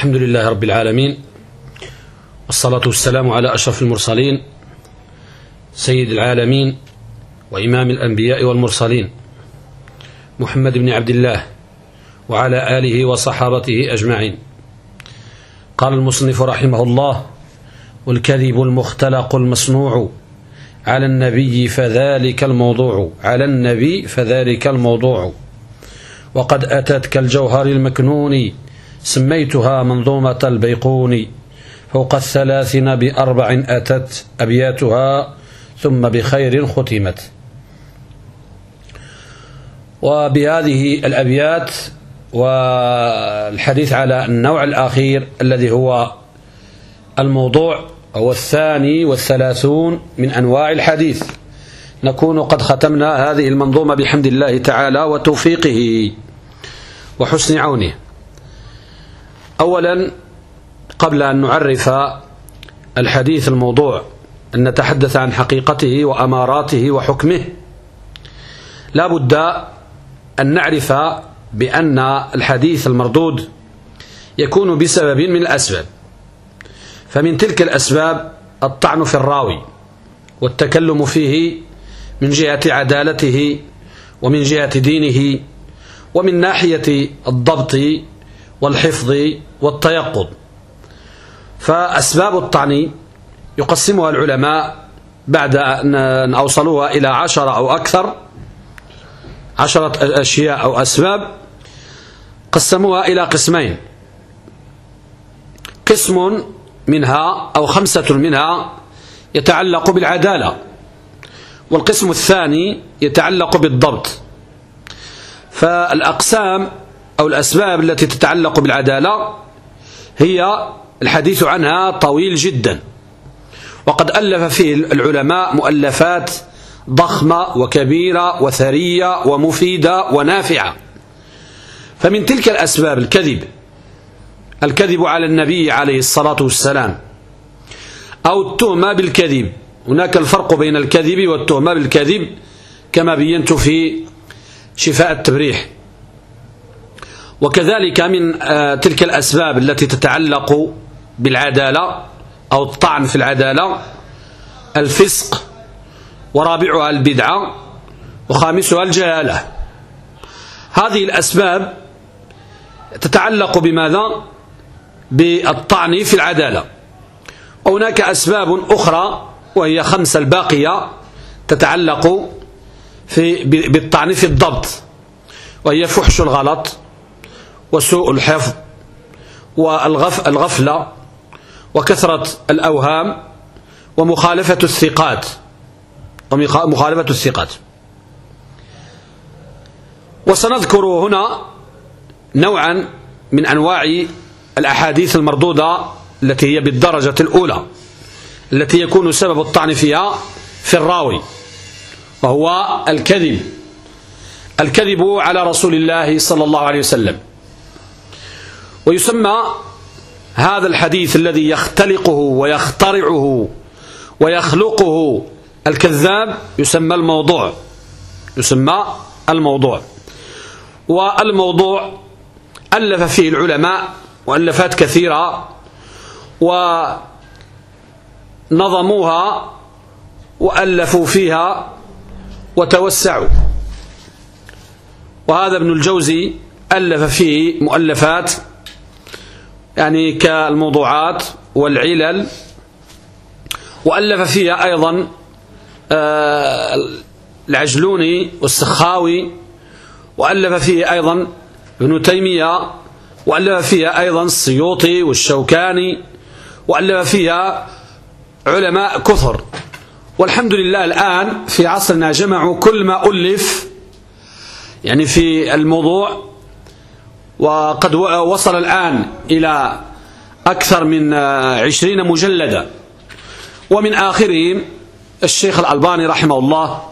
الحمد لله رب العالمين والصلاة والسلام على أشرف المرسلين سيد العالمين وإمام الأنبياء والمرسلين محمد بن عبد الله وعلى آله وصحابته أجمعين قال المصنف رحمه الله والكذب المختلق المصنوع على النبي فذلك الموضوع على النبي فذلك الموضوع وقد أتت كالجوهر المكنون سميتها منظومة البيقون فوق الثلاثين بأربع أتت أبياتها ثم بخير ختمت. وبهذه الأبيات والحديث على النوع الأخير الذي هو الموضوع هو الثاني والثلاثون من أنواع الحديث. نكون قد ختمنا هذه المنظومة بحمد الله تعالى وتوفيقه. وحسن عونه. أولا قبل أن نعرف الحديث الموضوع أن نتحدث عن حقيقته وأماراته وحكمه لا بد أن نعرف بأن الحديث المردود يكون بسبب من الأسباب. فمن تلك الأسباب الطعن في الراوي والتكلم فيه من جهة عدالته ومن جهة دينه ومن ناحية الضبط والحفظ والتيقظ. فأسباب الطعن يقسمها العلماء بعد أن أوصلوها إلى عشرة أو أكثر عشرة أشياء أو أسباب قسموها إلى قسمين. قسم منها أو خمسة منها يتعلق بالعدالة والقسم الثاني يتعلق بالضبط. فالأقسام أو الأسباب التي تتعلق بالعدالة هي الحديث عنها طويل جدا. وقد ألف فيه العلماء مؤلفات ضخمة وكبيرة وثرية ومفيدة ونافعة. فمن تلك الأسباب الكذب الكذب على النبي عليه الصلاة والسلام أو التهمة بالكذب. هناك الفرق بين الكذب والتهمة بالكذب كما بينت في شفاء التبريح. وكذلك من تلك الأسباب التي تتعلق بالعدالة أو الطعن في العدالة الفسق ورابعها البدعة وخامسها الجهالة هذه الأسباب تتعلق بماذا؟ بالطعن في العدالة وهناك أسباب أخرى وهي خمسة الباقية تتعلق في بالطعن في الضبط وهي فحش الغلط وسوء الحفظ والغفلة وكثرة الأوهام ومخالفة الثقات ومخالفة الثقات. وسنذكر هنا نوعا من أنواع الأحاديث المردودة التي هي بالدرجة الأولى التي يكون سبب الطعن فيها في الراوي وهو الكذب. الكذب على رسول الله صلى الله عليه وسلم. ويسمى هذا الحديث الذي يختلقه ويخترعه ويخلقه الكذاب يسمى الموضوع. يسمى الموضوع. والموضوع ألف فيه العلماء مؤلفات كثيرة ونظموها وألفوا فيها وتوسعوا. وهذا ابن الجوزي ألف فيه مؤلفات يعني كالموضوعات والعلل وألف فيها أيضا العجلوني والسخاوي وألف فيه أيضا ابن تيمية وألف فيها أيضا السيوطي والشوكاني وألف فيها علماء كثر. والحمد لله الآن في عصرنا جمعوا كل ما ألف يعني في الموضوع وقد وصل الآن إلى أكثر من عشرين مجلدا. ومن آخرهم الشيخ الألباني رحمه الله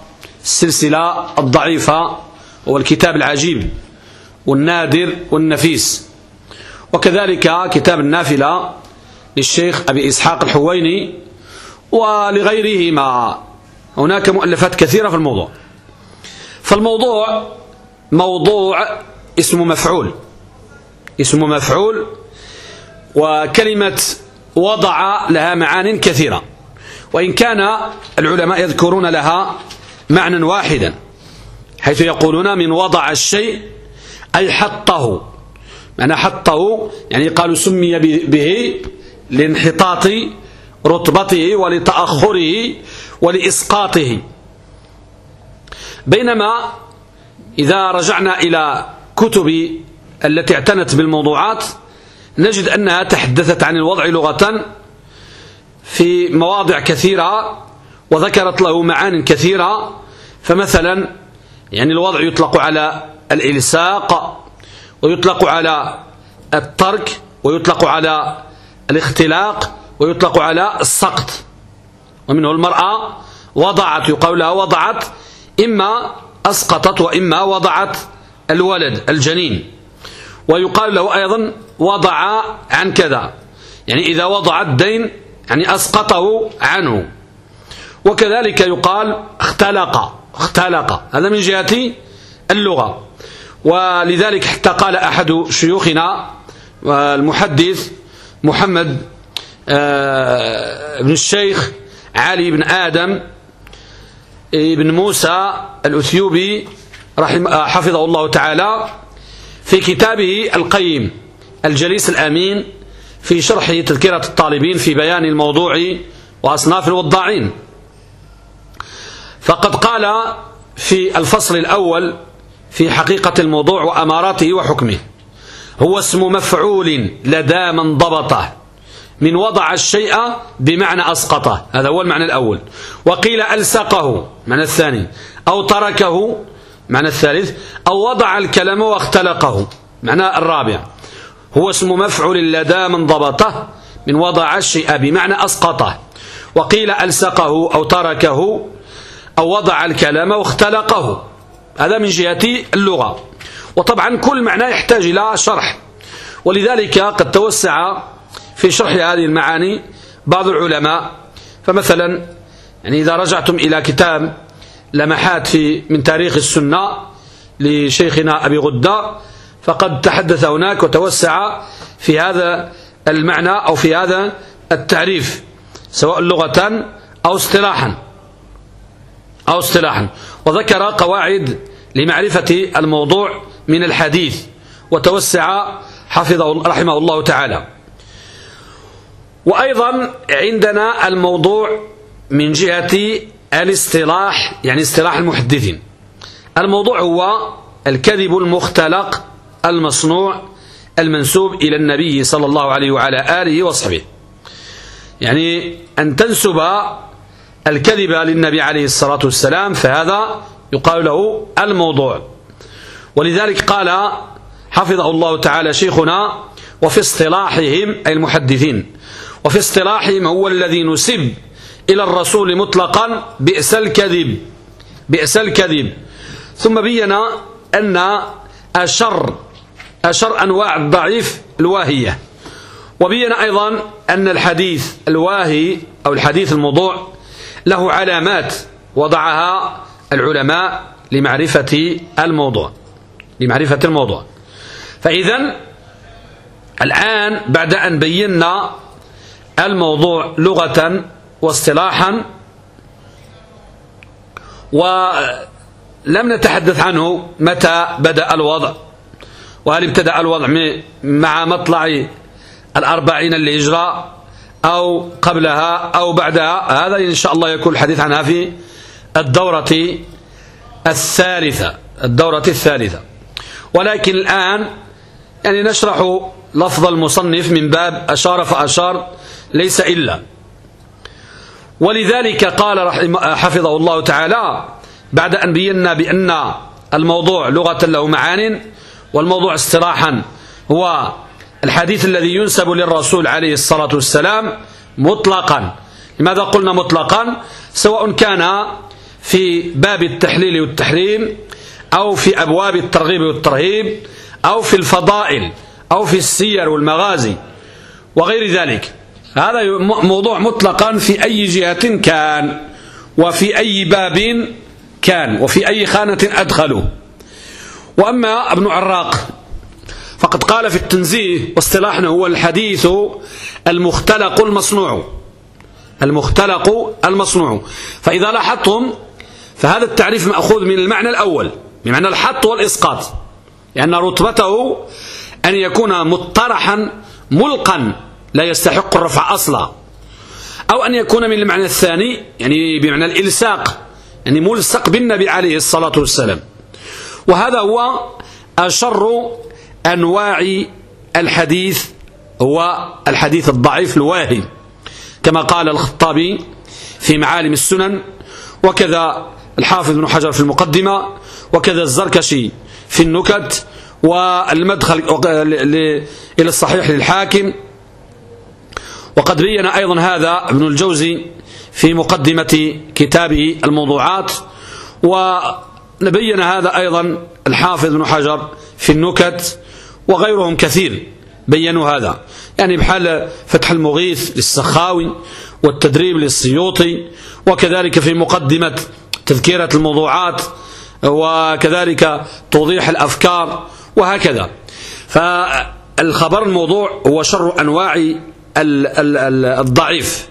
السلسلة الضعيفة والكتاب العجيب والنادر والنفيس. وكذلك كتاب النافلة للشيخ أبي إسحاق الحويني ولغيرهما. هناك مؤلفات كثيرة في الموضوع. فالموضوع موضوع اسم مفعول. اسم مفعول وكلمة وضع لها معان كثيرة. وإن كان العلماء يذكرون لها معنى واحدا حيث يقولون من وضع الشيء أي حطه. معنى حطه يعني قالوا سمي به لانحطاط رتبته ولتأخره ولإسقاطه. بينما إذا رجعنا إلى كتب التي اعتنت بالموضوعات نجد أنها تحدثت عن الوضع لغة في مواضع كثيرة وذكرت له معان كثيرة. فمثلا يعني الوضع يطلق على الإلساق ويطلق على الترك ويطلق على الاختلاق ويطلق على السقط. ومنه المرأة وضعت يقال لها وضعت إما أسقطت وإما وضعت الولد الجنين. ويقال له أيضا وضع عن كذا. يعني إذا وضع الدين يعني أسقطه عنه. وكذلك يقال اختلق. اختلق. هذا من جهة اللغة. ولذلك حتى قال أحد شيوخنا المحدث محمد آه، بن الشيخ علي بن آدم بن موسى الأثيوبي حفظه الله تعالى. في كتابه القيم الجليس الأمين في شرح تذكرة الطالبين في بيان الموضوع وأصناف الوضاعين. فقد قال في الفصل الأول في حقيقة الموضوع وأماراته وحكمه هو اسم مفعول لدى من ضبطه من وضع الشيء بمعنى أسقطه. هذا هو المعنى الأول. وقيل ألسقه معنى الثاني أو تركه معنى الثالث أو وضع الكلام واختلقه. معنى الرابع هو اسم مفعول لدى من ضبطه من وضع الشيء بمعنى أسقطه. وقيل ألسقه أو تركه أو وضع الكلام واختلقه. هذا من جهة اللغة. وطبعا كل معنى يحتاج إلى شرح. ولذلك قد توسع في شرح هذه المعاني بعض العلماء. فمثلا يعني إذا رجعتم إلى كتاب لمحات في من تاريخ السنة لشيخنا أبي غدة فقد تحدث هناك وتوسع في هذا المعنى أو في هذا التعريف سواء لغة أو اصطلاحا. أو اصطلاحا. وذكر قواعد لمعرفة الموضوع من الحديث وتوسع حفظه رحمه الله تعالى. وأيضا عندنا الموضوع من جهة الاصطلاح يعني اصطلاح المحدثين. الموضوع هو الكذب المختلق المصنوع المنسوب إلى النبي صلى الله عليه وعلى آله وصحبه. يعني أن تنسب الكذب للنبي عليه الصلاة والسلام فهذا يقال له الموضوع. ولذلك قال حفظه الله تعالى شيخنا وفي اصطلاحهم أي المحدثين وفي اصطلاحهم هو الذي نسب إلى الرسول مطلقا بئس الكذب بئس الكذب. ثم بين أن أشر أشر أنواع الضعيف الواهية. وبين أيضا أن الحديث الواهي أو الحديث الموضوع له علامات وضعها العلماء لمعرفة الموضوع لمعرفة الموضوع. فإذا الآن بعد أن بينا الموضوع لغة واصطلاحا ولم نتحدث عنه متى بدأ الوضع. وهل ابتدأ الوضع مع مطلع الأربعين الهجرة أو قبلها أو بعدها؟ هذا إن شاء الله يكون الحديث عنها في الدورة الثالثة. الدورة الثالثة. ولكن الآن يعني نشرح لفظ المصنف من باب أشار فأشار ليس إلا. ولذلك قال حفظه الله تعالى بعد أن بينا بأن الموضوع لغة له معان والموضوع اصطلاحا هو الحديث الذي ينسب للرسول عليه الصلاة والسلام مطلقا. لماذا قلنا مطلقا؟ سواء كان في باب التحليل والتحريم أو في أبواب الترغيب والترهيب أو في الفضائل أو في السير والمغازي وغير ذلك. هذا موضوع مطلقا في أي جهة كان وفي أي باب كان وفي أي خانة أدخله وأما ابن عراق فقد قال في التنزيه واصطلاحنا هو الحديث المختلق المصنوع. المختلق المصنوع. فإذا لاحظتم فهذا التعريف مأخوذ من المعنى الأول بمعنى الحط والإسقاط. لأن رتبته أن يكون مطرحا ملقا. لا يستحق الرفع أصلا. أو أن يكون من المعنى الثاني يعني بمعنى الإلساق يعني ملصق بالنبي عليه الصلاة والسلام. وهذا هو أشر أنواع الحديث هو الحديث الضعيف الواهي. كما قال الخطابي في معالم السنن وكذا الحافظ بن حجر في المقدمة وكذا الزركشي في النكت والمدخل إلى الصحيح للحاكم وقد بين أيضا هذا ابن الجوزي في مقدمة كتابه الموضوعات ونبين هذا أيضا الحافظ بن حجر في النكت وغيرهم كثير بينوا هذا. يعني بحال فتح المغيث للسخاوي والتدريب للسيوطي وكذلك في مقدمة تذكيرة الموضوعات وكذلك توضيح الأفكار وهكذا. فالخبر الموضوع هو شر أنواع الضعيف.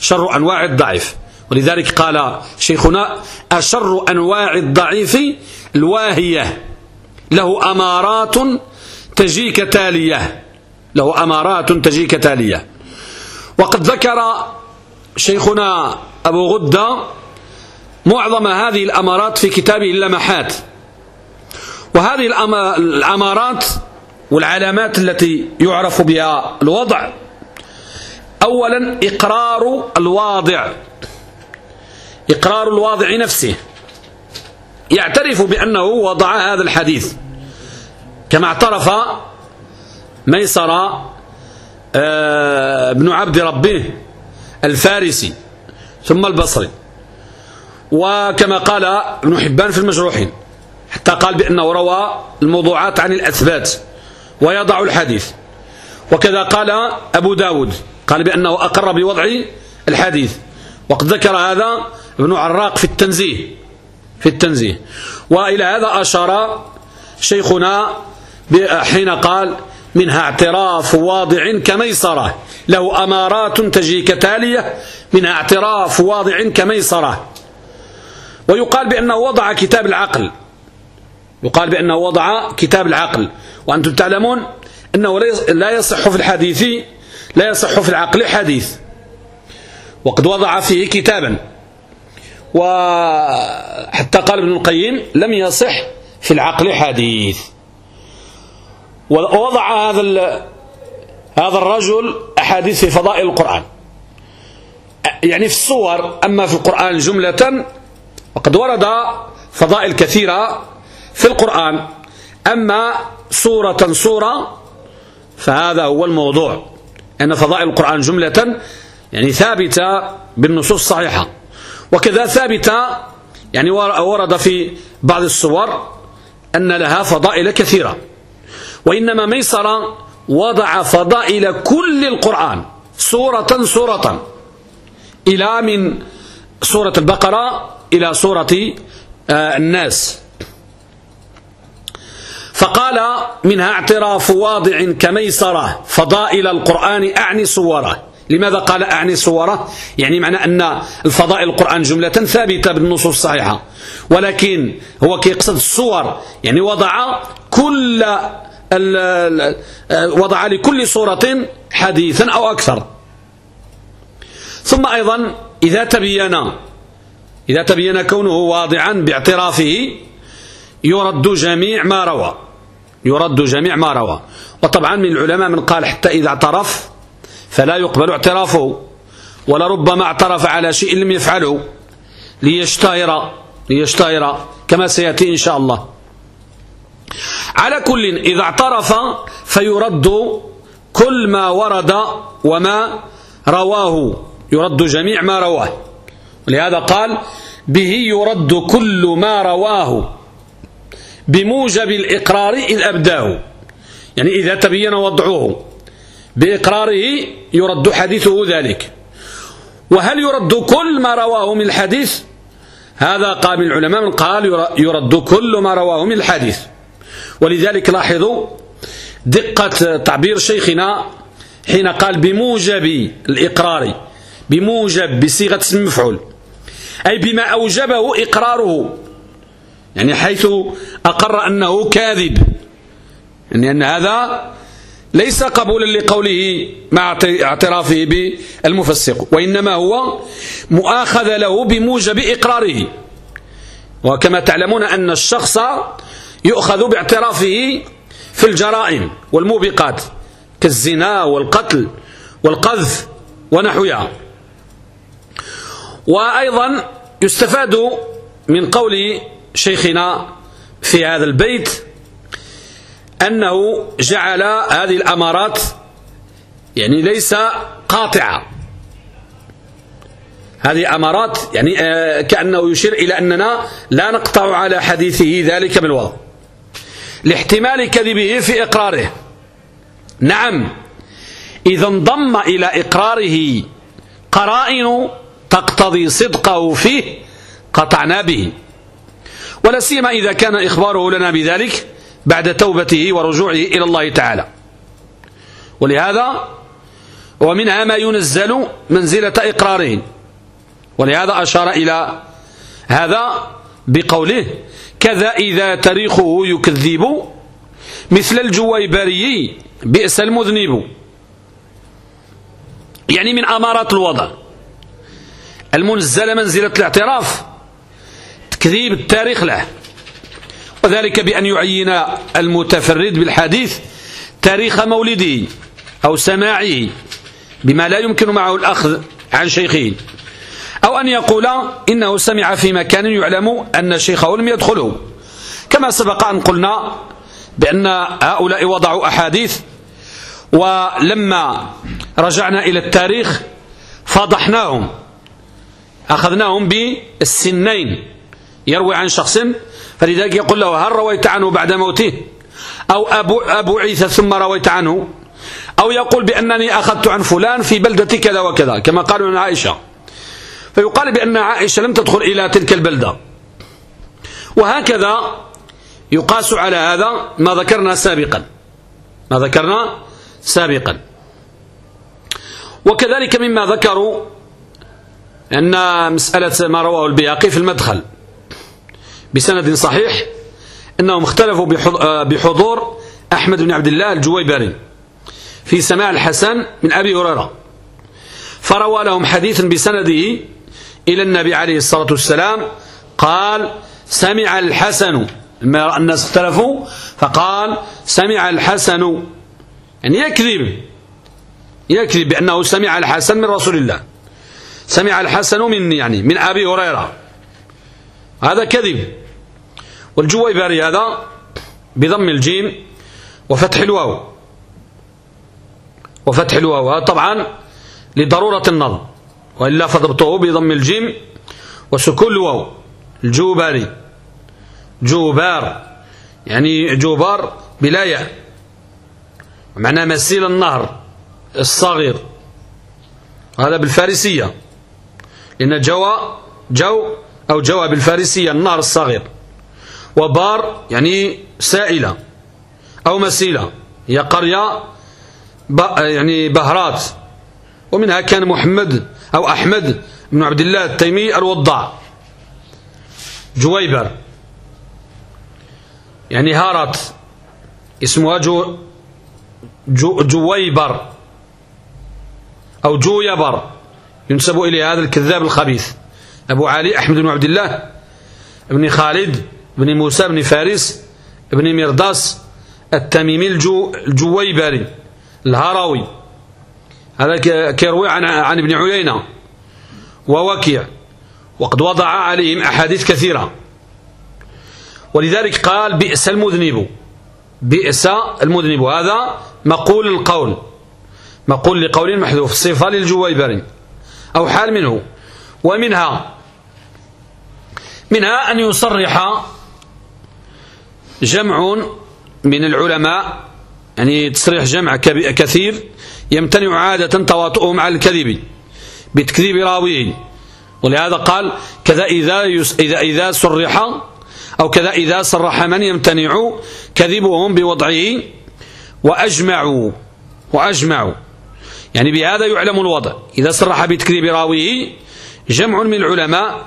شر أنواع الضعيف. ولذلك قال شيخنا أشر أنواع الضعيف الواهية. له أمارات تجيك تالية. له أمارات تجيك تالية. وقد ذكر شيخنا أبو غدة معظم هذه الأمارات في كتابه اللمحات. وهذه الأمارات والعلامات التي يعرف بها الوضع أولا إقرار الواضع. إقرار الواضع نفسه. يعترف بأنه وضع هذا الحديث. كما اعترف ميسر آه، ابن عبد ربه الفارسي ثم البصري. وكما قال ابن حبان في المجروحين حتى قال بأنه روى الموضوعات عن الأثبات ويضع الحديث. وكذا قال أبو داود. قال بأنه أقر بوضع الحديث. وقد ذكر هذا ابن عراق في التنزيه في التنزيه. وإلى هذا أشار شيخنا حين قال منها اعتراف واضع كميسرة له أمارات تجي كتالية منها اعتراف واضع كميسرة ويقال بأنه وضع كتاب العقل. يقال بأنه وضع كتاب العقل. وأنتم تعلمون أنه لا يصح في الحديث لا يصح في العقل حديث. وقد وضع فيه كتابا. وحتى قال ابن القيم لم يصح في العقل حديث. ووضع هذا هذا الرجل أحاديث في فضائل القرآن. يعني في الصور أما في القرآن جملة وقد ورد فضائل كثيرة في القرآن. أما صورة صورة فهذا هو الموضوع. أن فضائل القرآن جملة يعني ثابتة بالنصوص الصحيحة. وكذا ثابتة يعني ورد في بعض الصور أن لها فضائل كثيرة. وإنما ميسر وضع فضائل كل القرآن سورة سورة. إلى من سورة البقرة إلى سورة آه، الناس. فقال منها اعتراف واضع كميسرة فضائل القرآن أعني صوره لماذا قال أعني صوره يعني معنى أن الفضائل القرآن جملة ثابتة بالنصوص الصحيحة. ولكن هو كيقصد الصور يعني وضع كل وضع لكل صورة حديثا أو أكثر. ثم أيضا إذا تبين إذا تبين كونه واضعا باعترافه يرد جميع ما روى. يرد جميع ما روى. وطبعا من العلماء من قال حتى إذا اعترف فلا يقبل اعترافه ولربما اعترف على شيء لم يفعله ليشتهر ليشتهر كما سيأتي إن شاء الله. على كل إذا اعترف فيرد كل ما ورد وما رواه. يرد جميع ما رواه. ولهذا قال به يرد كل ما رواه. بموجب الإقرار إذ أبداه. يعني إذا تبين وضعه بإقراره يرد حديثه ذلك. وهل يرد كل ما رواه من الحديث؟ هذا قال من العلماء من قال يرد كل ما رواه من الحديث. ولذلك لاحظوا دقة تعبير شيخنا حين قال بموجب الإقرار بموجب بصيغة اسم مفعول أي بما أوجبه إقراره. يعني حيث أقر أنه كاذب. يعني أن هذا ليس قبولا لقوله مع اعترافه بالمفسق وإنما هو مؤاخذ له بموجب إقراره. وكما تعلمون أن الشخص يؤخذ باعترافه في الجرائم والموبقات كالزنا والقتل والقذف ونحوها. وأيضا يستفاد من قول شيخنا في هذا البيت أنه جعل هذه الأمارات يعني ليس قاطعة. هذه أمارات يعني آه، كأنه يشير إلى أننا لا نقطع على حديثه ذلك بالوضع لاحتمال كذبه في إقراره. نعم إذا انضم إلى إقراره قرائن تقتضي صدقه فيه قطعنا به. ولا سيما إذا كان إخباره لنا بذلك بعد توبته ورجوعه إلى الله تعالى. ولهذا ومنها ما ينزل منزلة إقراره ولهذا أشار إلى هذا بقوله كذا إذا تاريخه يكذب مثل الجويبري بئس المذنب. يعني من أمارات الوضع. المنزل منزلة الاعتراف. تكذيب التاريخ له. وذلك بأن يعين المتفرد بالحديث تاريخ مولده أو سماعه بما لا يمكن معه الأخذ عن شيخه. أو أن يقول إنه سمع في مكان يعلم أن شيخه لم يدخله. كما سبق أن قلنا بأن هؤلاء وضعوا أحاديث ولما رجعنا إلى التاريخ فضحناهم. أخذناهم بالسنين. يروي عن شخص فلذلك يقول له هل رويت عنه بعد موته؟ أو أبو, أبو عيسى ثم رويت عنه؟ أو يقول بأنني أخذت عن فلان في بلدة كذا وكذا كما قالوا عن عائشة. فيقال بأن عائشة لم تدخل إلى تلك البلدة. وهكذا يقاس على هذا ما ذكرنا سابقا. ما ذكرنا سابقا. وكذلك مما ذكروا أن مسألة ما رواه البياقي في المدخل. بسند صحيح أنهم اختلفوا بحضور أحمد بن عبد الله الجويبري في سماع الحسن من أبي هريرة. فروى لهم حديثا بسنده إلى النبي عليه الصلاة والسلام قال سمع الحسن. لما رأى الناس اختلفوا فقال سمع الحسن. يعني يكذب. يكذب بأنه سمع الحسن من رسول الله. سمع الحسن من يعني من أبي هريرة. هذا كذب. والجويبري هذا بضم الجيم وفتح الواو. وفتح الواو. طبعا لضرورة النظم. وإلا فضبطه بضم الجيم وسكون الواو. الجوباري. جوبار. يعني جوبار بلا ياء. معناه مسيل النهر الصغير. هذا بالفارسية. لأن جوا جو أو جوا بالفارسية النهر الصغير. وبار يعني سائلة أو مسيلة. هي قرية يعني بهرات. ومنها كان محمد أو أحمد بن عبد الله التيمي الوضاع جويبر. يعني هارت. اسمها جو, جو جويبر. أو جويبر. ينسب إليه هذا الكذاب الخبيث. أبو علي أحمد بن عبد الله بن خالد بن موسى بن فارس بن مرداس التميمي الجو الجويبري الهروي هذا كيروي عن, عن ابن عيينة. ووكيع. وقد وضع عليهم أحاديث كثيرة. ولذلك قال بئس المذنب. بئس المذنب. هذا مقول القول. مقول لقول محذوف. صفة للجويبري. أو حال منه. ومنها منها أن يصرح جمع من العلماء يعني تصريح جمع كثير يمتنع عادة تواطؤهم على الكذب بتكذيب راويه ولهذا قال كذا إذا, إذا, إذا صرح أو كذا إذا صرح من يمتنع كذبهم بوضعه وأجمعوا وأجمعوا. يعني بهذا يعلم الوضع. إذا صرح بتكذيب راويه جمع من العلماء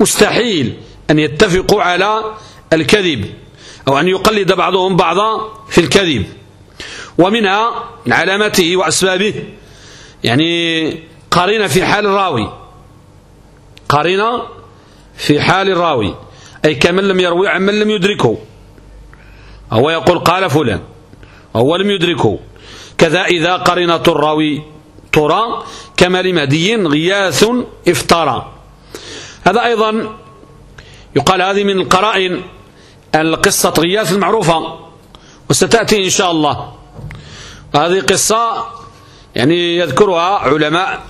مستحيل أن يتفقوا على الكذب أو أن يقلد بعضهم بعضا في الكذب. ومنها من علامته وأسبابه. يعني قارنة في حال الراوي. قارنة في حال الراوي. أي كمن لم يروي عن من لم يدركه. هو يقول قال فلان. وهو لم يدركه. كذا إذا قرنة الراوي ترى كما لمهدي غياث افترى. هذا أيضا يقال هذه من القرائن القصة غياث المعروفة وستأتي إن شاء الله. هذه قصة يعني يذكرها علماء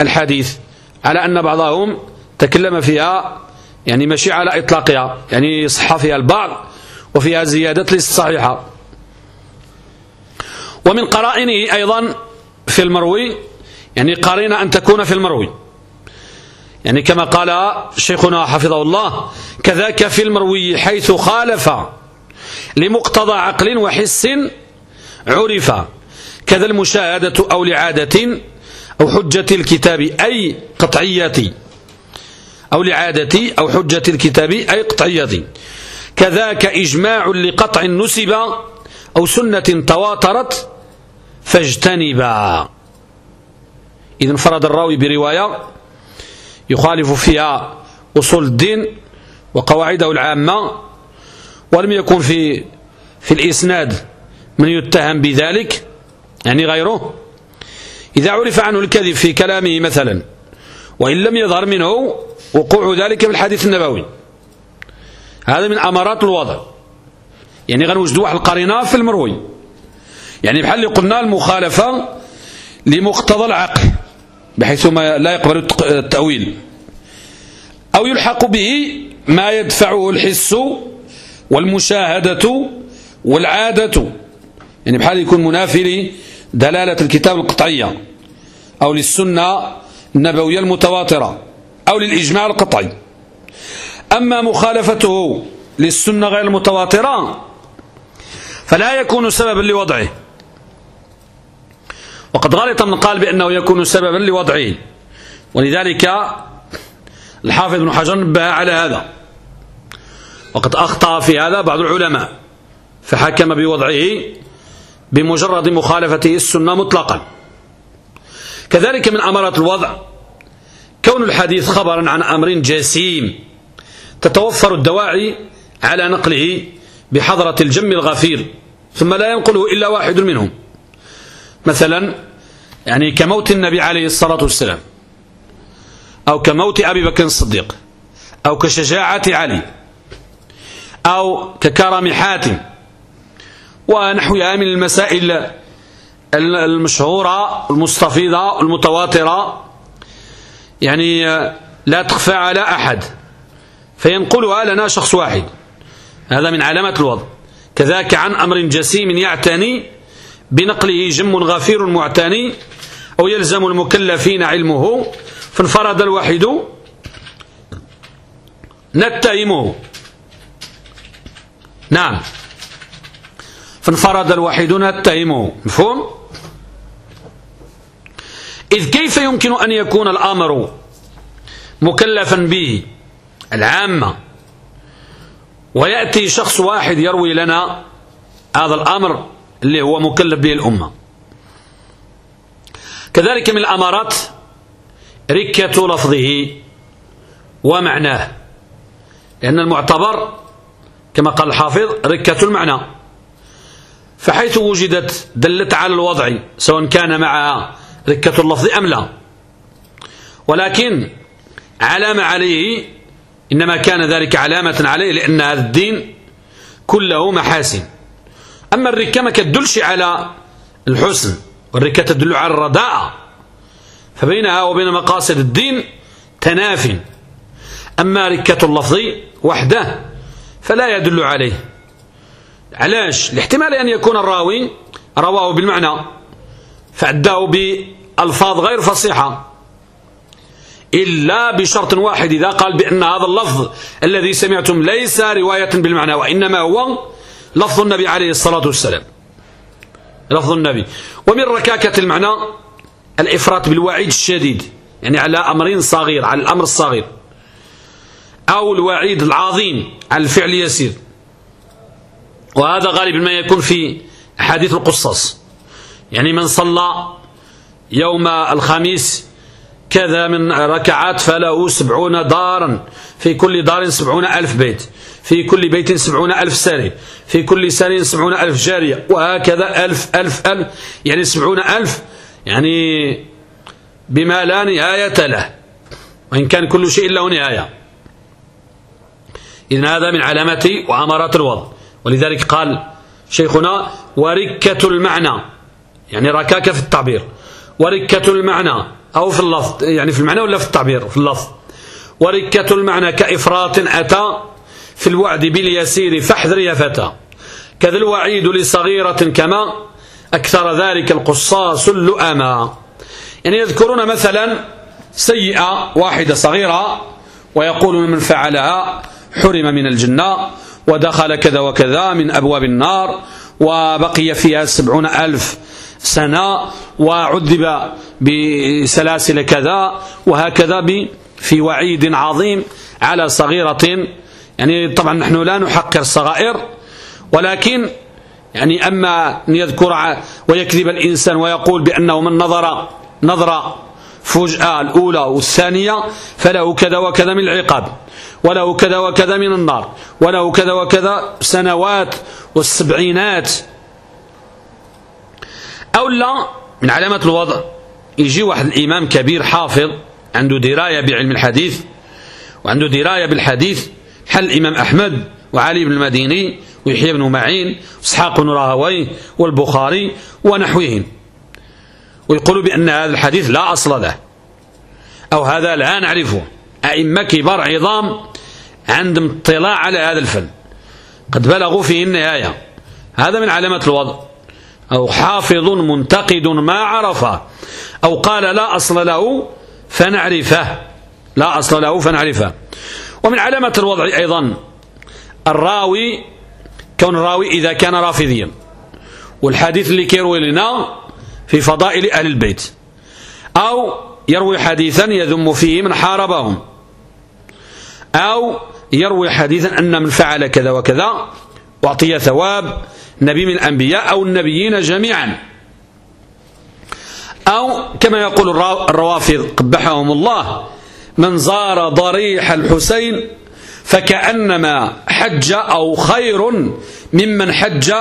الحديث على أن بعضهم تكلم فيها يعني مشي على إطلاقها يعني صح فيها البعض وفيها زيادة ليست صحيحة. ومن قرائنه أيضا في المروي يعني قرينة أن تكون في المروي. يعني كما قال شيخنا حفظه الله كذاك في المروي حيث خالف لمقتضى عقل وحس عرف كذا المشاهدة أو لعادة أو حجة الكتاب أي قطعية أو لعادة أو حجة الكتاب أي قطعية. كذاك إجماع لقطع نسب أو سنة تواترت فاجتنبا. إذا انفرد الراوي برواية يخالف فيها أصول الدين وقواعده العامة ولم يكن في في الإسناد من يتهم بذلك يعني غيره. إذا عرف عنه الكذب في كلامه مثلا وإن لم يظهر منه وقوع ذلك في الحديث النبوي. هذا من أمارات الوضع. يعني غنوجدوا واحد القرينة في المروي. يعني بحال اللي قلنا المخالفة لمقتضى العقل. بحيث ما لا يقبل التأويل. أو يلحق به ما يدفعه الحس والمشاهدة والعادة. يعني بحال يكون منافي لدلالة الكتاب القطعية. أو للسنة النبوية المتواترة. أو للإجماع القطعي. أما مخالفته للسنة غير المتواترة فلا يكون سببا لوضعه. وقد غلط من قال بأنه يكون سببا لوضعه. ولذلك الحافظ بن حجر نبه على هذا. وقد أخطأ في هذا بعض العلماء فحكم بوضعه بمجرد مخالفته السنة مطلقا. كذلك من أمارات الوضع كون الحديث خبرا عن أمر جسيم تتوفر الدواعي على نقله بحضرة الجم الغفير ثم لا ينقله إلا واحد منهم. مثلا يعني كموت النبي عليه الصلاة والسلام أو كموت أبي بكر الصديق أو كشجاعة علي أو ككرم حاتم ونحوها من المسائل المشهورة المستفيضة المتواترة. يعني لا تخفى على أحد فينقلها لنا شخص واحد. هذا من علامات الوضع. كذاك عن أمر جسيم يعتني بنقله جم غفير معتني أو يلزم المكلفين علمه فانفرد الواحد نتهمه. نعم. فانفرد الواحد نتهمه. مفهوم؟ إذ كيف يمكن أن يكون الأمر مكلفا به؟ العامة. ويأتي شخص واحد يروي لنا هذا الأمر. اللي هو مكلف به الأمة. كذلك من الأمارات ركة لفظه ومعناه لأن المعتبر كما قال الحافظ ركة المعنى. فحيث وجدت دلت على الوضع سواء كان معها ركة اللفظ أم لا. ولكن علامة عليه إنما كان ذلك علامة عليه لأن هذا الدين كله محاسن. أما الركة ما كتدلش على الحسن والركة تدل على الرداءة فبينها وبين مقاصد الدين تناف. أما ركة اللفظ وحده فلا يدل عليه. علاش؟ الاحتمال أن يكون الراوي رواه بالمعنى فأداه بألفاظ غير فصيحة. إلا بشرط واحد إذا قال بأن هذا اللفظ الذي سمعتم ليس رواية بالمعنى وإنما هو لفظ النبي عليه الصلاة والسلام. لفظ النبي. ومن ركاكة المعنى الإفراط بالوعيد الشديد. يعني على أمر صغير على الأمر الصغير. أو الوعيد العظيم على الفعل يسير. وهذا غالبا ما يكون في حديث القصص يعني من صلى يوم الخميس كذا من ركعات فله سبعون دارا. في كل دار سبعون ألف بيت. في كل بيت سبعون ألف ساري في كل ساري سبعون ألف جارية وهكذا ألف ألف ألف. يعني سبعون ألف يعني بما لا نهاية له وإن كان كل شيء له نهاية. إذن هذا من علامات وأمارات الوضع. ولذلك قال شيخنا وركة المعنى يعني ركاكة في التعبير. وركة المعنى أو في اللفظ يعني في المعنى ولا في التعبير؟ في اللفظ. وركة المعنى كإفراط أتى في الوعد باليسير فاحذر يا فتى. كذا الوعيد لصغيرة كما أكثر ذلك القصاص اللؤما يعني يذكرون مثلا سيئة واحدة صغيرة ويقول من فعلها حرم من الجنة ودخل كذا وكذا من أبواب النار وبقي فيها سبعون ألف سنة وعذب بسلاسل كذا وهكذا في وعيد عظيم على صغيرة يعني طبعا نحن لا نحقر الصغائر ولكن يعني أما أن يذكر ويكذب الإنسان ويقول بأنه من نظر نظرة فجأة الأولى والثانية فله كذا وكذا من العقاب وله كذا وكذا من النار وله كذا وكذا سنوات والسبعينات. أو لا من علامات الوضع يجي واحد الإمام كبير حافظ عنده دراية بعلم الحديث وعنده دراية بالحديث حل الإمام أحمد وعلي بن المديني ويحيى بن معين وإسحاق بن راهوي والبخاري ونحوهم. ويقولوا بأن هذا الحديث لا أصل له أو هذا لا نعرفه. أئمة كبار عظام عندهم اطلاع على هذا الفن. قد بلغوا فيه النهاية. هذا من علامات الوضع. أو حافظ منتقد ما عرفه. أو قال لا أصل له فنعرفه. لا أصل له فنعرفه. ومن علامات الوضع أيضا الراوي كون الراوي إذا كان رافضيا. والحديث اللي كيروي لنا في فضائل أهل البيت. أو يروي حديثا يذم فيه من حاربهم. أو يروي حديثا أن من فعل كذا وكذا أعطي ثواب نبي من الأنبياء أو النبيين جميعا. أو كما يقول الروافض قبحهم الله. من زار ضريح الحسين فكأنما حج أو خير ممن حج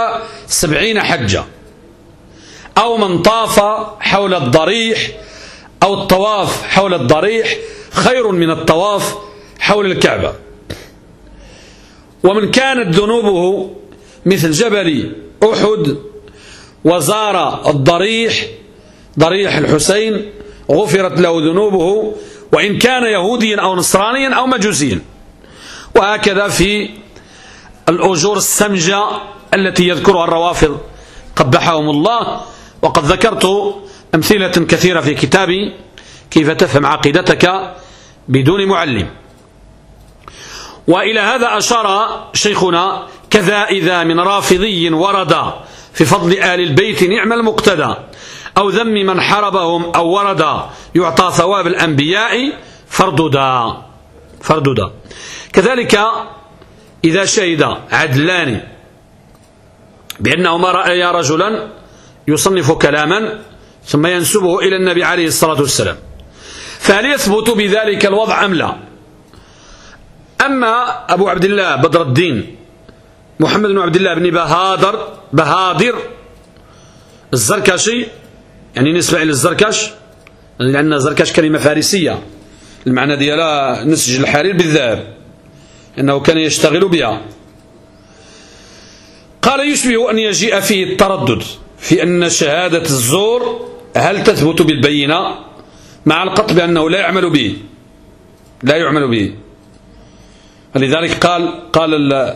سبعين حجة. أو من طاف حول الضريح أو الطواف حول الضريح خير من الطواف حول الكعبة. ومن كانت ذنوبه مثل جبل أحد وزار الضريح ضريح الحسين غفرت له ذنوبه وإن كان يهوديا أو نصرانيا أو مجوسيا. وهكذا في الأجور السمجة التي يذكرها الروافض. قبحهم الله. وقد ذكرت أمثلة كثيرة في كتابي كيف تفهم عقيدتك بدون معلم. وإلى هذا أشار شيخنا كذا إذا من رافضي ورد في فضل آل البيت نعم المقتدى. أو ذم من حربهم أو ورد يعطى ثواب الأنبياء فرددا فرددا كذلك إذا شهد عدلان بأنهما رأيا رجلا يصنف كلاما ثم ينسبه إلى النبي عليه الصلاة والسلام. فهل يثبت بذلك الوضع أم لا؟ أما أبو عبد الله بدر الدين محمد بن عبد الله بن بهادر بهادر الزركشي يعني نسبة إلى الزركش لأن الزركش كلمة فارسية. المعنى ديالها نسج الحرير بالذهب إنه كان يشتغل بها. قال يشبه أن يجيء فيه التردد في أن شهادة الزور هل تثبت بالبينة مع القط بأنه لا يعمل به؟ لا يعمل به. فلذلك قال قال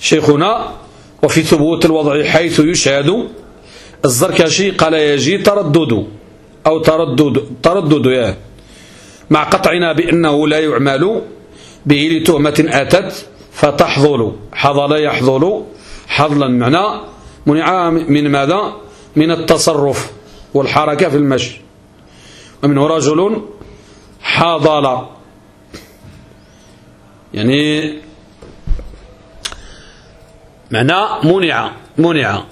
شيخنا وفي ثبوت الوضع حيث يشهد الزركشي قال يجي تردد أو تردد تردد يا. مع قطعنا بأنه لا يعمل به لتهمة أتت فتحضل حضل يحضل حضلا معنى منع من ماذا؟ من التصرف والحركة في المشي. ومنه رجل حاضل يعني معنى منع منع.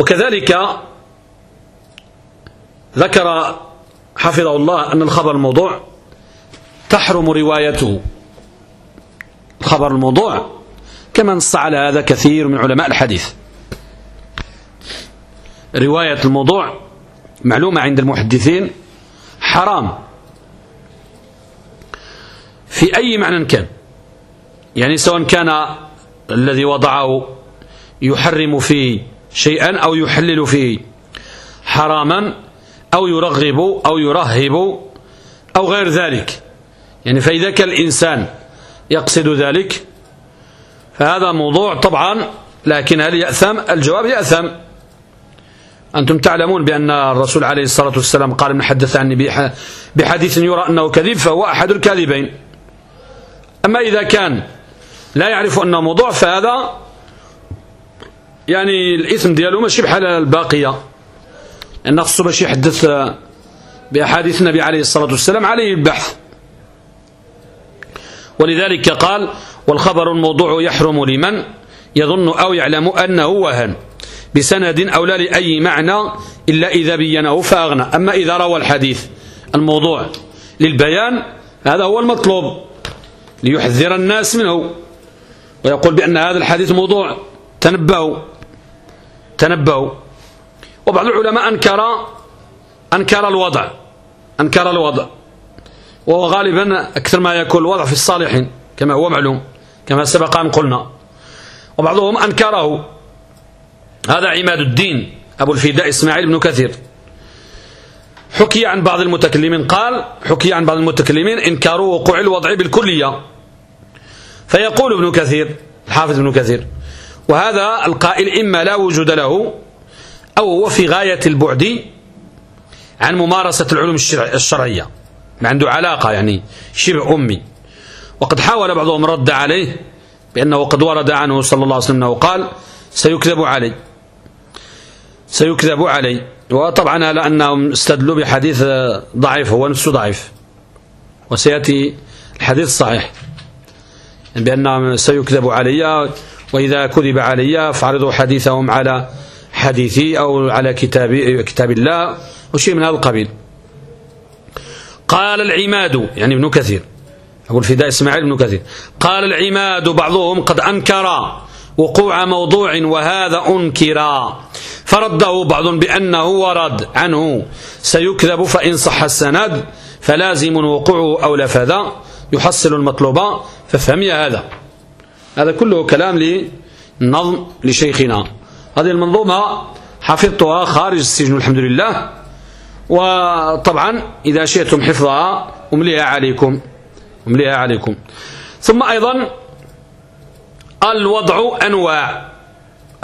وكذلك ذكر حفظه الله أن الخبر الموضوع تحرم روايته. الخبر الموضوع كما نص على هذا كثير من علماء الحديث. رواية الموضوع معلومة عند المحدثين حرام. في أي معنى كان؟ يعني سواء كان الذي وضعه يحرم فيه شيئا أو يحلل فيه حراما أو يرغب أو يرهب أو غير ذلك. يعني فإذا كان الإنسان يقصد ذلك فهذا موضوع طبعا لكن هل يأثم؟ الجواب يأثم. أنتم تعلمون بأن الرسول عليه الصلاة والسلام قال من حدث عني بحديث يرى أنه كذب فهو أحد الكاذبين. أما إذا كان لا يعرف أنه موضوع فهذا يعني الإثم دياله ماشي بحال الباقية. لأن خصو باش يحدث بأحاديث النبي عليه الصلاة والسلام عليه البحث. ولذلك قال والخبر الموضوع يحرم لمن يظن أو يعلم أنه وهن. بسند أو لا لأي معنى إلا إذا بينه فأغنى. أما إذا روى الحديث الموضوع للبيان هذا هو المطلوب. ليحذر الناس منه. ويقول بأن هذا الحديث موضوع. تنبهوا. تنبهوا وبعض العلماء أنكر أنكر الوضع. أنكر الوضع. وهو غالبا أكثر ما يكون الوضع في الصالحين كما هو معلوم كما سبق أن قلنا. وبعضهم أنكره. هذا عماد الدين أبو الفداء إسماعيل بن كثير. حكي عن بعض المتكلمين قال حكي عن بعض المتكلمين إنكار وقوع الوضع بالكلية. فيقول ابن كثير الحافظ ابن كثير وهذا القائل إما لا وجود له أو هو في غاية البعد عن ممارسة العلوم الشرعية ما عنده علاقة يعني شبه أمي. وقد حاول بعضهم رد عليه بأنه قد ورد عنه صلى الله عليه وسلم أنه قال سيكذب علي سيكذب علي. وطبعا على أنهم استدلوا بحديث ضعيف هو نفسه ضعيف. وسيأتي الحديث صحيح بأنهم سيكذب علي وإذا كذب علي فعرضوا حديثهم على حديثي أو على كتاب, كتاب الله وشيء من هذا القبيل. قال العماد يعني ابن كثير. أبو الفداء إسماعيل بن كثير. قال العماد بعضهم قد أنكر وقوع موضوع وهذا أنكر. فرده بعض بأنه ورد عنه. سيكذب فإن صح السند فلازم وقوعه أو لفظ يحصل المطلوب ففهم هذا. هذا كله كلام للنظم لشيخنا. هذه المنظومة حفظتها خارج السجن الحمد لله. وطبعا إذا شئتم حفظها أمليها عليكم. أمليها عليكم. ثم أيضا الوضع أنواع.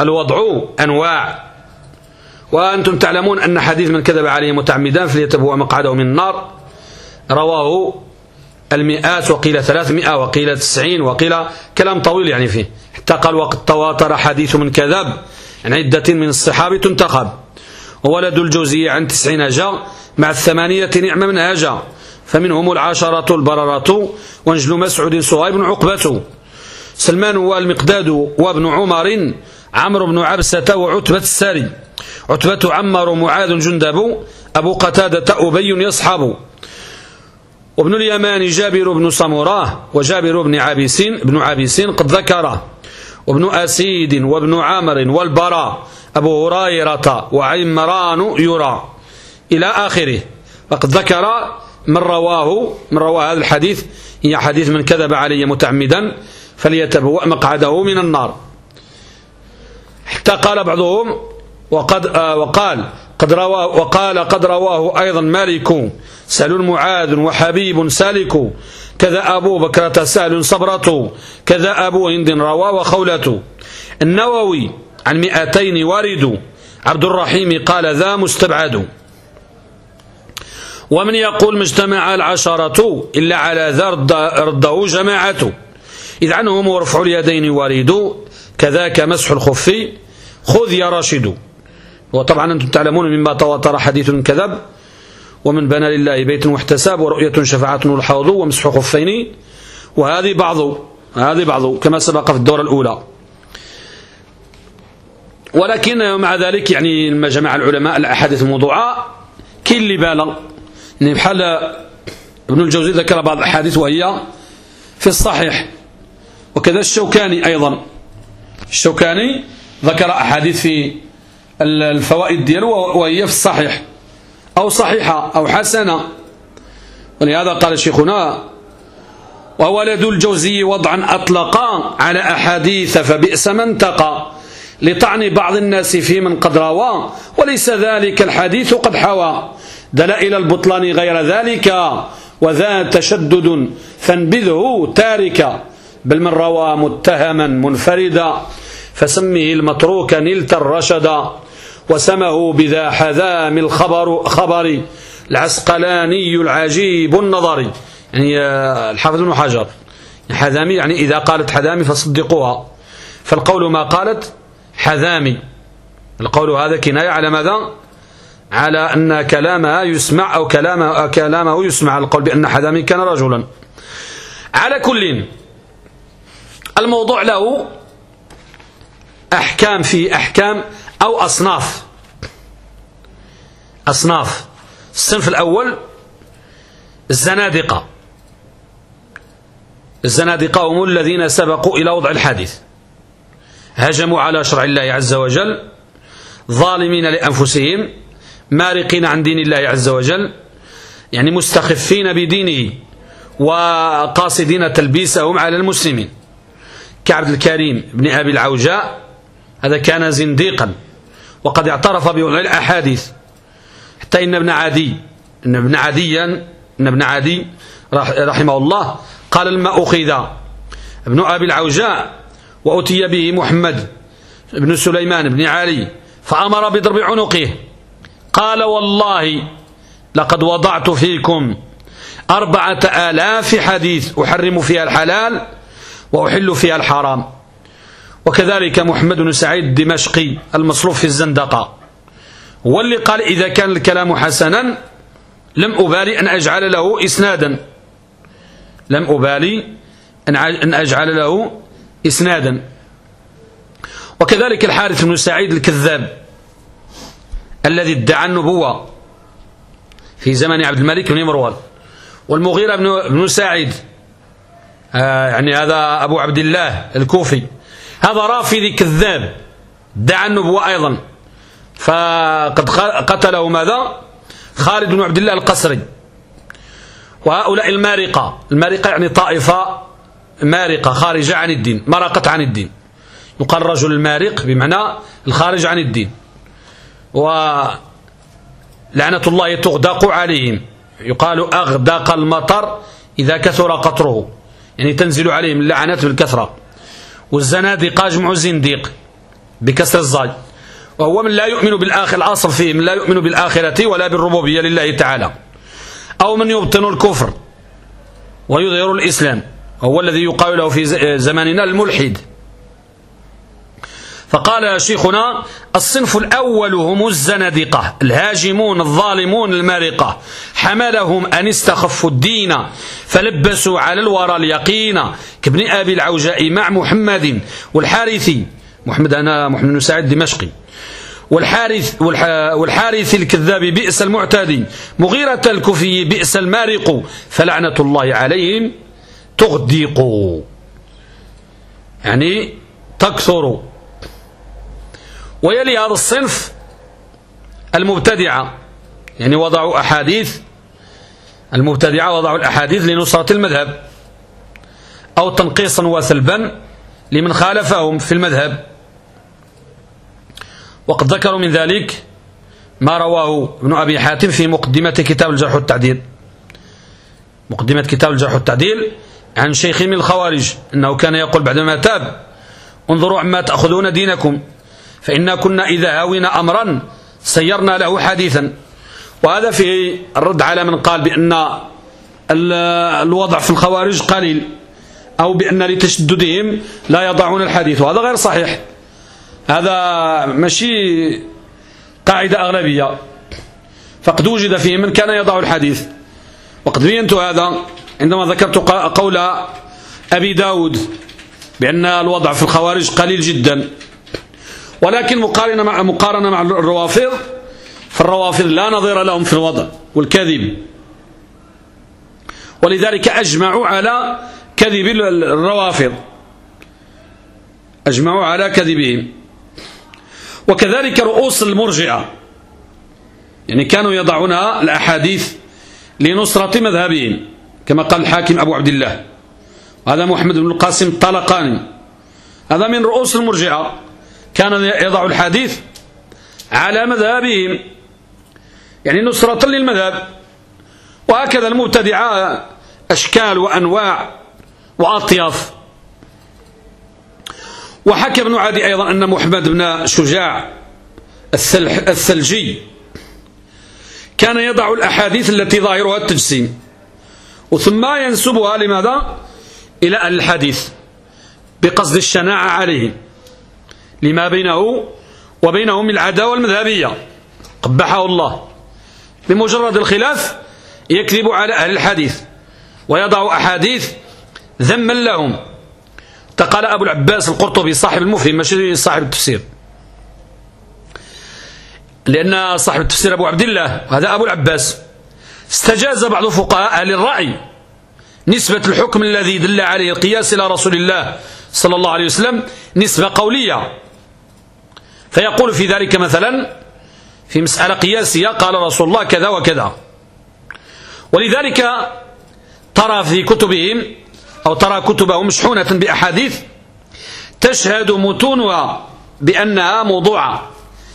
الوضع أنواع. وأنتم تعلمون أن حديث من كذب عليه متعمدا فليتبوأ مقعده من النار. رواه المئات وقيل ثلاثمائة وقيل تسعين وقيل كلام طويل يعني فيه. حتى قال وقد تواتر حديث من كذب عن عدة من الصحابة تنتخب وولد الجوزية عن تسعين جاء مع الثمانية نعم من هاجا فمنهم العشرة البررة وانجل مسعود صهيب عقبة. سلمان والمقداد وابن عمر عمرو بن عبسة وعتبة الساري. عتبة عمر معاذ جندب أبو قتادة أبي يصحب. وابن اليمان جابر بن سمراه وجابر بن عابسين بن عابسين قد ذكره وابن أسيد وابن عامر والبراء أبو هريرة وعمران يرى. إلى آخره. وقد ذكر من رواه من رواه هذا الحديث. هي حديث من كذب علي متعمدا فليتبوأ مقعده من النار. حتى قال بعضهم وقد آه وقال قد رواه وقال قد رواه أيضا مالك. سهل معاذ وحبيب سالك. كذا أبو بكرة سهل صبرة كذا أبو هند روى وخولة النووي عن مئتين وارد. عبد الرحيم قال ذا مستبعد. ومن يقول مجتمع العشرة إلا على ذا رده جماعة. إذ عنهم ورفع اليدين وارد. كذاك مسح الخف. خذ يا راشد. وطبعا أنتم تعلمون مما تواتر حديث كذب. ومن بنى لله بيت واحتساب ورؤية شفاعة الحوض ومسح خفين. وهذه بعض هذه بعض كما سبق في الدورة الأولى. ولكن مع ذلك يعني لما جمع العلماء الأحاديث الموضوعة كاين اللي بالغ يعني بحال ابن الجوزي ذكر بعض الأحاديث وهي في الصحيح. وكذا الشوكاني أيضا. الشوكاني ذكر أحاديث في الفوائد دياله وهي في الصحيح. أو صحيحة أو حسنة. ولهذا قال شيخنا وولد الجوزي وضعا أطلقا على أحاديث فبئس من تقى. لطعن بعض الناس في من قد روى وليس ذلك الحديث قد حوى. دلائل البطلان غير ذلك وذا تشدد فانبذه تاركا بل من روى متهما منفردا فسمه المتروك نلت الرشدا. وسمه بذا حذام الخبر خبر العسقلاني العجيب النظري. يعني آه، الحافظ بن حجر. حذامي يعني إذا قالت حذامي فصدقوها. فالقول ما قالت حذامي. القول هذا كناية على ماذا؟ على أن كلامها يسمع أو كلامه, كلامه يسمع. القول بأن حذامي كان رجلا. على كل الموضوع له أحكام في أحكام أو أصناف. أصناف. الصنف الأول الزنادقة. الزنادقة هم الذين سبقوا إلى وضع الحديث هجموا على شرع الله عز وجل ظالمين لأنفسهم مارقين عن دين الله عز وجل يعني مستخفين بدينه وقاصدين تلبيسهم على المسلمين. كعبد الكريم بن أبي العوجاء هذا كان زنديقا. وقد اعترف بوضع الأحاديث. حتى إن ابن عدي إن ابن عديا إن ابن عدي رحمه الله قال لما أخذ ابن أبي العوجاء وأتي به محمد بن سليمان بن علي فأمر بضرب عنقه. قال والله لقد وضعت فيكم أربعة آلاف حديث أحرم فيها الحلال وأحل فيها الحرام. وكذلك محمد بن سعيد الدمشقي المصروف في الزندقة. هو اللي قال إذا كان الكلام حسنا لم أبالي أن أجعل له إسنادا. لم أبالي أن أجعل له إسنادا. وكذلك الحارث بن سعيد الكذاب الذي ادعى النبوة في زمن عبد الملك بن مروان. والمغيرة بن سعيد آه يعني هذا أبو عبد الله الكوفي. هذا رافضي كذاب. ادعى النبوة أيضا. فقد قتله ماذا؟ خالد بن عبد الله القسري وهؤلاء المارقة. المارقة يعني طائفة مارقة خارجة عن الدين مرقت عن الدين. يقال الرجل المارق بمعنى الخارج عن الدين. ولعنة الله تغدق عليهم. يقال أغدق المطر إذا كثر قطره. يعني تنزل عليهم اللعنات بالكثرة. والزنادقة جمع زنديق بكسر الزاي وهو من لا يؤمن بالآخر الأصل فيه من لا يؤمن بالآخرة ولا بالربوبية لله تعالى. أو من يبطن الكفر ويظهر الإسلام هو الذي يقال له في زماننا الملحد. فقال شيخنا الصنف الأول هم الزندقة الهاجمون الظالمون المارقة. حملهم أن استخفوا الدين فلبسوا على الورى اليقين. كابن أبي العوجاء مع محمد والحارثي محمد أنا محمد بن دمشقي والحارث, والحارث الكذاب بئس المعتدي. مغيرة الكفي بئس المارق. فلعنة الله عليهم تغدق. يعني تكثر. ويلي هذا الصنف المبتدعة. يعني وضعوا أحاديث المبتدعة وضعوا الأحاديث لنصرة المذهب أو تنقيصا وسلبا لمن خالفهم في المذهب. وقد ذكروا من ذلك ما رواه ابن أبي حاتم في مقدمة كتاب الجرح والتعديل. مقدمة كتاب الجرح والتعديل عن شيخ من الخوارج أنه كان يقول بعدما تاب انظروا عما تأخذون دينكم. فإنا كنا إذا هاوينا أمرا سيرنا له حديثا. وهذا فيه الرد على من قال بأن الوضع في الخوارج قليل أو بأن لتشددهم لا يضعون الحديث. وهذا غير صحيح. هذا ماشي قاعدة أغلبية. فقد وجد فيه من كان يضع الحديث. وقد بينت هذا عندما ذكرت قول أبي داود بأن الوضع في الخوارج قليل جدا. ولكن مقارنة مع, مقارنة مع الروافض فالروافض لا نظير لهم في الوضع والكذب. ولذلك أجمعوا على كذب الروافض. أجمعوا على كذبهم. وكذلك رؤوس المرجعة يعني كانوا يضعون الأحاديث لنصرة مذهبهم كما قال الحاكم أبو عبد الله. هذا محمد بن القاسم الطلقاني هذا من رؤوس المرجعة كان يضع الحديث على مذهبهم. يعني نصرة للمذهب. وهكذا المبتدعة أشكال وأنواع وأطياف. وحكى ابن عدي أيضا أن محمد بن شجاع الثلجي كان يضع الأحاديث التي ظاهرها التجسيم. وثم ينسبها لماذا؟ إلى الحديث بقصد الشناعة عليهم. لما بينه وبينهم العداوة المذهبية. قبحه الله. بمجرد الخلاف يكذب على أهل الحديث ويضع أحاديث ذما لهم. تقال أبو العباس القرطبي صاحب المفهم ماشي صاحب التفسير. لأن صاحب التفسير أبو عبد الله هذا أبو العباس استجاز بعض فقهاء أهل الرأي نسبة الحكم الذي دل عليه القياس إلى رسول الله صلى الله عليه وسلم نسبة قولية. فيقول في ذلك مثلا في مسألة قياسية قال رسول الله كذا وكذا. ولذلك ترى في كتبهم أو ترى كتبهم مشحونة بأحاديث تشهد متونها بأنها موضوعة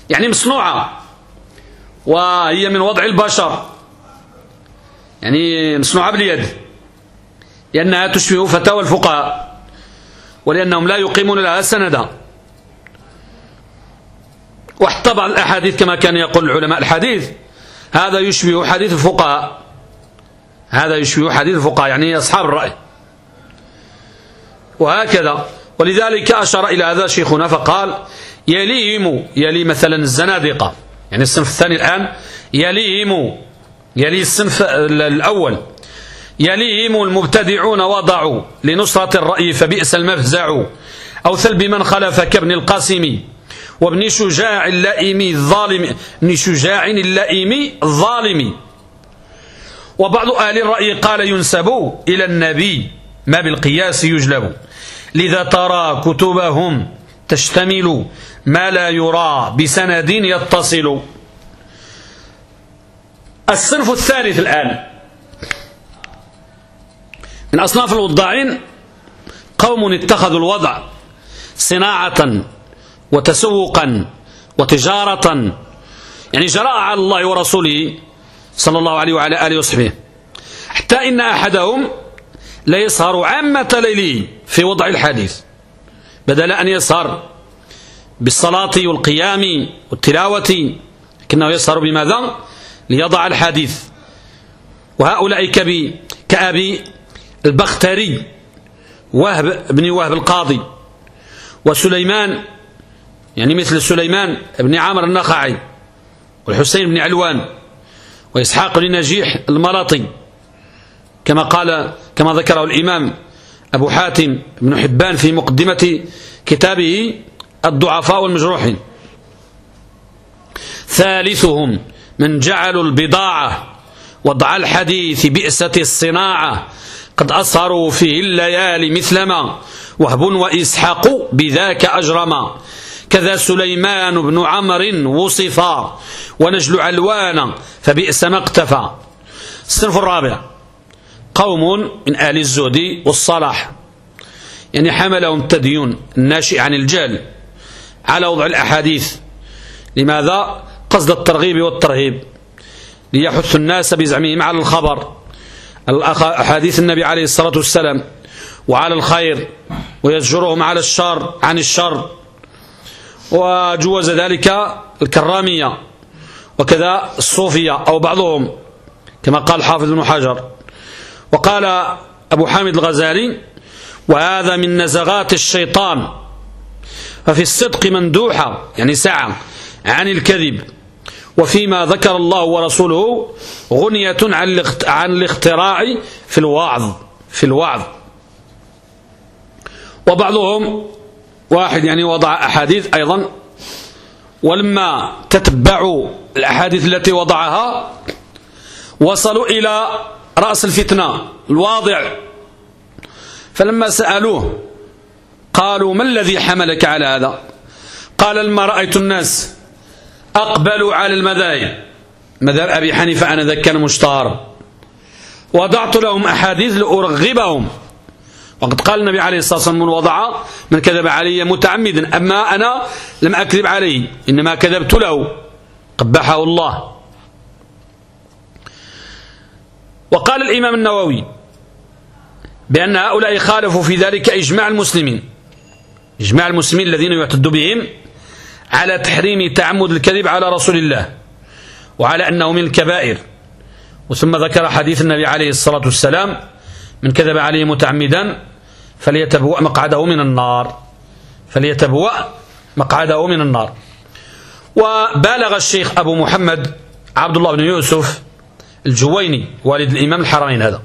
يعني مصنوعة وهي من وضع البشر. يعني مصنوعة باليد لأنها تشبه فتاوى الفقهاء ولأنهم لا يقيمون لها سندا. بعض الأحاديث كما كان يقول العلماء الحديث. هذا يشبه حديث الفقهاء. هذا يشبه حديث الفقهاء يعني أصحاب الرأي. وهكذا. ولذلك أشار إلى هذا شيخنا فقال يليهم يلي مثلا الزنادقة. يعني الصنف الثاني الآن يليهم يلي الصنف الأول. يليهم المبتدعون وضعوا لنصرة الرأي فبئس المفزع. أو ثلب من خلف كابن القاسم. وابن شجاع اللئيم الظالم ابن شجاع اللئيم الظالم وبعض أهل الرأي قال ينسب إلى النبي ما بالقياس يجلب. لذا ترى كتبهم تشتمل ما لا يرى بسند يتصل. الصنف الثالث الآن. من أصناف الوضاعين قوم اتخذوا الوضع صناعة وتسوقا وتجارة. يعني جراء على الله ورسوله صلى الله عليه وعلى آله وصحبه. حتى إن أحدهم لا عامة ليله في وضع الحديث بدل أن يسهر بالصلاة والقيام والتلاوة لكنه يسهر بماذا؟ ليضع الحديث وهؤلاء كبي كأبي البختري وهب بن وهب القاضي وسليمان يعني مثل سليمان بن عامر النخعي والحسين بن علوان وإسحاق بن نجيح الملطي كما قال كما ذكره الإمام أبو حاتم بن حبان في مقدمة كتابه الضعفاء والمجروحين. ثالثهم من جعلوا البضاعة وضع الحديث بئسة الصناعة قد أصهروا فيه الليالي مثلما وهب وإسحاق بذاك أجرما. كذا سليمان بن عمر وصفا ونجل علوان فبئس ما اقتفى. الصنف الرابع. قوم من أهل الزهد والصلاح. يعني حملهم التدين الناشئ عن الجهل على وضع الأحاديث. لماذا؟ قصد الترغيب والترهيب. ليحث الناس بزعمهم على الخبر. أحاديث النبي عليه الصلاة والسلام. وعلى الخير. ويزجرهم على الشر عن الشر. وجوز ذلك الكرامية وكذا الصوفية أو بعضهم كما قال حافظ بن حجر. وقال أبو حامد الغزالي وهذا من نزغات الشيطان ففي الصدق مندوحة يعني ساعة عن الكذب. وفيما ذكر الله ورسوله غنية عن الاختراع في الوعظ في الوعظ. وبعضهم واحد يعني وضع أحاديث أيضا ولما تتبعوا الأحاديث التي وضعها وصلوا إلى رأس الفتنة الواضع. فلما سألوه قالوا ما الذي حملك على هذا؟ قال لما رأيت الناس أقبلوا على المذاهب. مذهب أبي حنيفة أنا ذاك كان مشتار وضعت لهم أحاديث لأرغبهم. وقد قال النبي عليه الصلاة والسلام من وضع من كذب علي متعمدا أما أنا لم أكذب عليه إنما كذبت له قبحه الله. وقال الإمام النووي بأن هؤلاء خالفوا في ذلك إجماع المسلمين إجماع المسلمين الذين يعتد بهم على تحريم تعمد الكذب على رسول الله وعلى أنه من الكبائر. وثم ذكر حديث النبي عليه الصلاة والسلام من كذب عليه متعمدا فليتبوأ مقعده من النار. فليتبوأ مقعده من النار. وبالغ الشيخ أبو محمد عبد الله بن يوسف الجويني والد الإمام الحرمين هذا.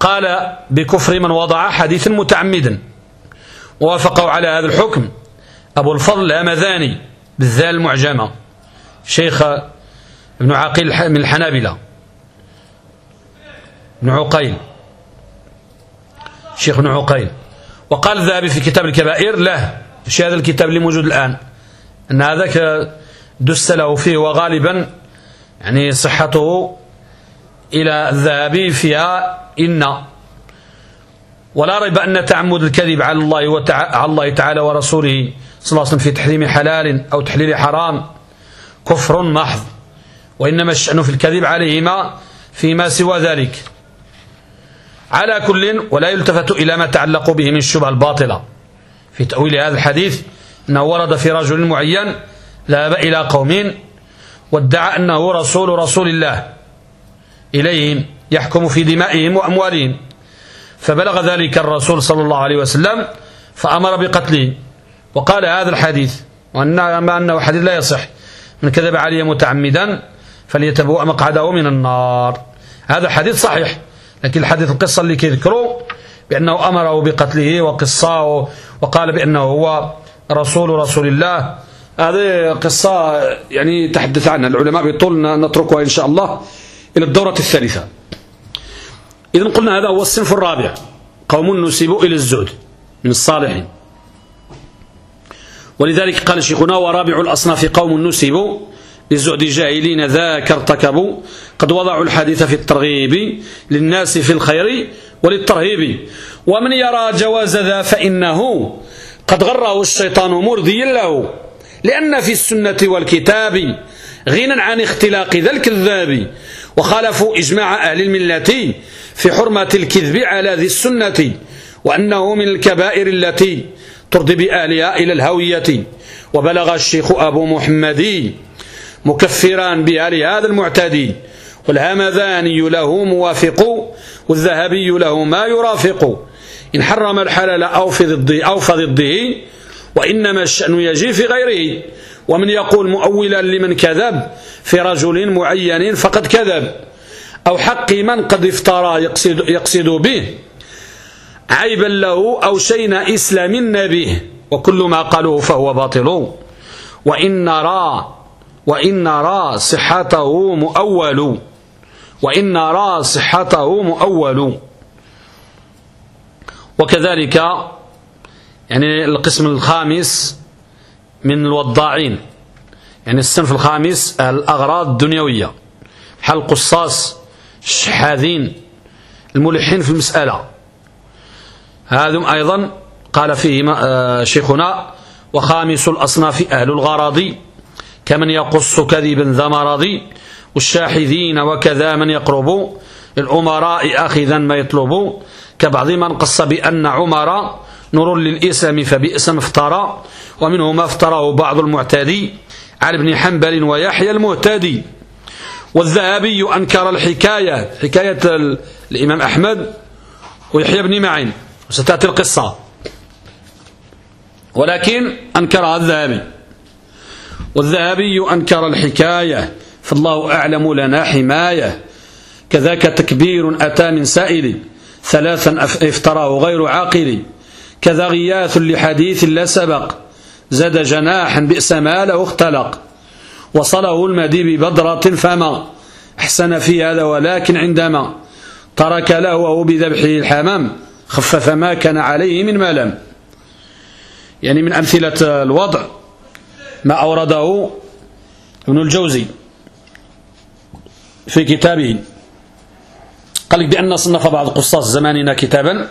قال بكفر من وضع حديثا متعمدا ووافقوا على هذا الحكم. أبو الفضل الهمذاني بالذال المعجمة شيخ ابن عقيل من الحنابلة. ابن عقيل. شيخ ابن عقيل. وقال الذهبي في كتاب الكبائر له في هذا الكتاب اللي موجود الآن. أن هذاك دس له فيه وغالبا يعني صحته إلى الذهبي فيها إن. ولا ريب أن تعمد الكذب على الله وتع... على الله تعالى ورسوله صلى الله عليه وسلم في تحريم حلال أو تحليل حرام. كفر محض. وإنما الشأن في الكذب عليهما فيما سوى ذلك. على كل ولا يلتفت إلى ما تعلق به من الشبهة الباطلة. في تأويل هذا الحديث أنه ورد في رجل معين ذهب إلى قوم وادعى أنه رسول رسول الله إليهم يحكم في دمائهم وأموالهم. فبلغ ذلك الرسول صلى الله عليه وسلم فأمر بقتله. وقال هذا الحديث وأنه أنه حديث لا يصح. من كذب علي متعمدا فليتبوأ مقعده من النار. هذا حديث صحيح. لكن الحديث القصة اللي كيذكروا بأنه أمره بقتله وقصاه وقال بأنه هو رسول رسول الله. هذه قصة يعني تحدث عنها. العلماء بيطول نتركها إن شاء الله إلى الدورة الثالثة. إذن قلنا هذا هو الصنف الرابع. قوم نسبوا إلى الزهد من الصالحين. ولذلك قال شيخنا ورابع الأصناف قوم نسبوا للزهد جاهلين ذاك ارتكبوا قد وضعوا الحديث في الترغيب للناس في الخير وللترهيب. ومن يرى جواز ذا فإنه قد غره الشيطان مرضيا له. لأن في السنة والكتاب غنى عن اختلاق ذا الكذاب. وخالفوا إجماع أهل الملة في حرمة الكذب على ذي السنة. وأنه من الكبائر التي ترضي بأهلها إلى الهوية. وبلغ الشيخ أبو محمد مكفرا بها لهذا المعتدي والهمذاني له موافق والذهبي له ما يرافق. إن حرم الحلال أو في ضده, أو في ضده وإنما الشأن يجي في غيره. ومن يقول مؤولا لمن كذب في رجل معين فقد كذب. أو حق من قد افترى يقصد, يقصد به. عيبا له أو شين إسلام به وكل ما قالوه فهو باطل. وإن نرى وإن نرى صحته مؤول. وإن نرى صحته مؤول. وكذلك يعني القسم الخامس من الوضاعين. يعني الصنف الخامس الأغراض الدنيوية. حل القصاص الشحاذين الملحين في المسألة. هذم أيضا قال فيه آه، شيخنا وخامس الأصناف أهل الغراض كمن يقص كذبا ذا مرض والشاحذين وكذا من يقرب الأمراء أخذا ما يطلب. كبعض من قص بأن عمر نور للإسلام فبئس افترى ومنه ما أفتراه بعض المعتدي على ابن حنبل ويحيى المهتدي والذهبي أنكر الحكاية حكاية الإمام أحمد ويحيى بن معين وستأتي القصة. ولكن أنكرها الذهبي. والذهبي أنكر الحكاية فالله أعلم لنا حماية. كذاك تكبير أتى من سائل ثلاثا افتراه غير عاقل. كذا غياث لحديث لا سبق زاد جناحا بئس ما له اختلق. وصله المدي ببدرة فما أحسن في هذا ولكن عندما ترك له وهو بذبحه الحمام خفف ما كان عليه من ملم. يعني من أمثلة الوضع. ما أورده ابن الجوزي في كتابه. قال بأن صنف بعض قصاص زماننا كتابا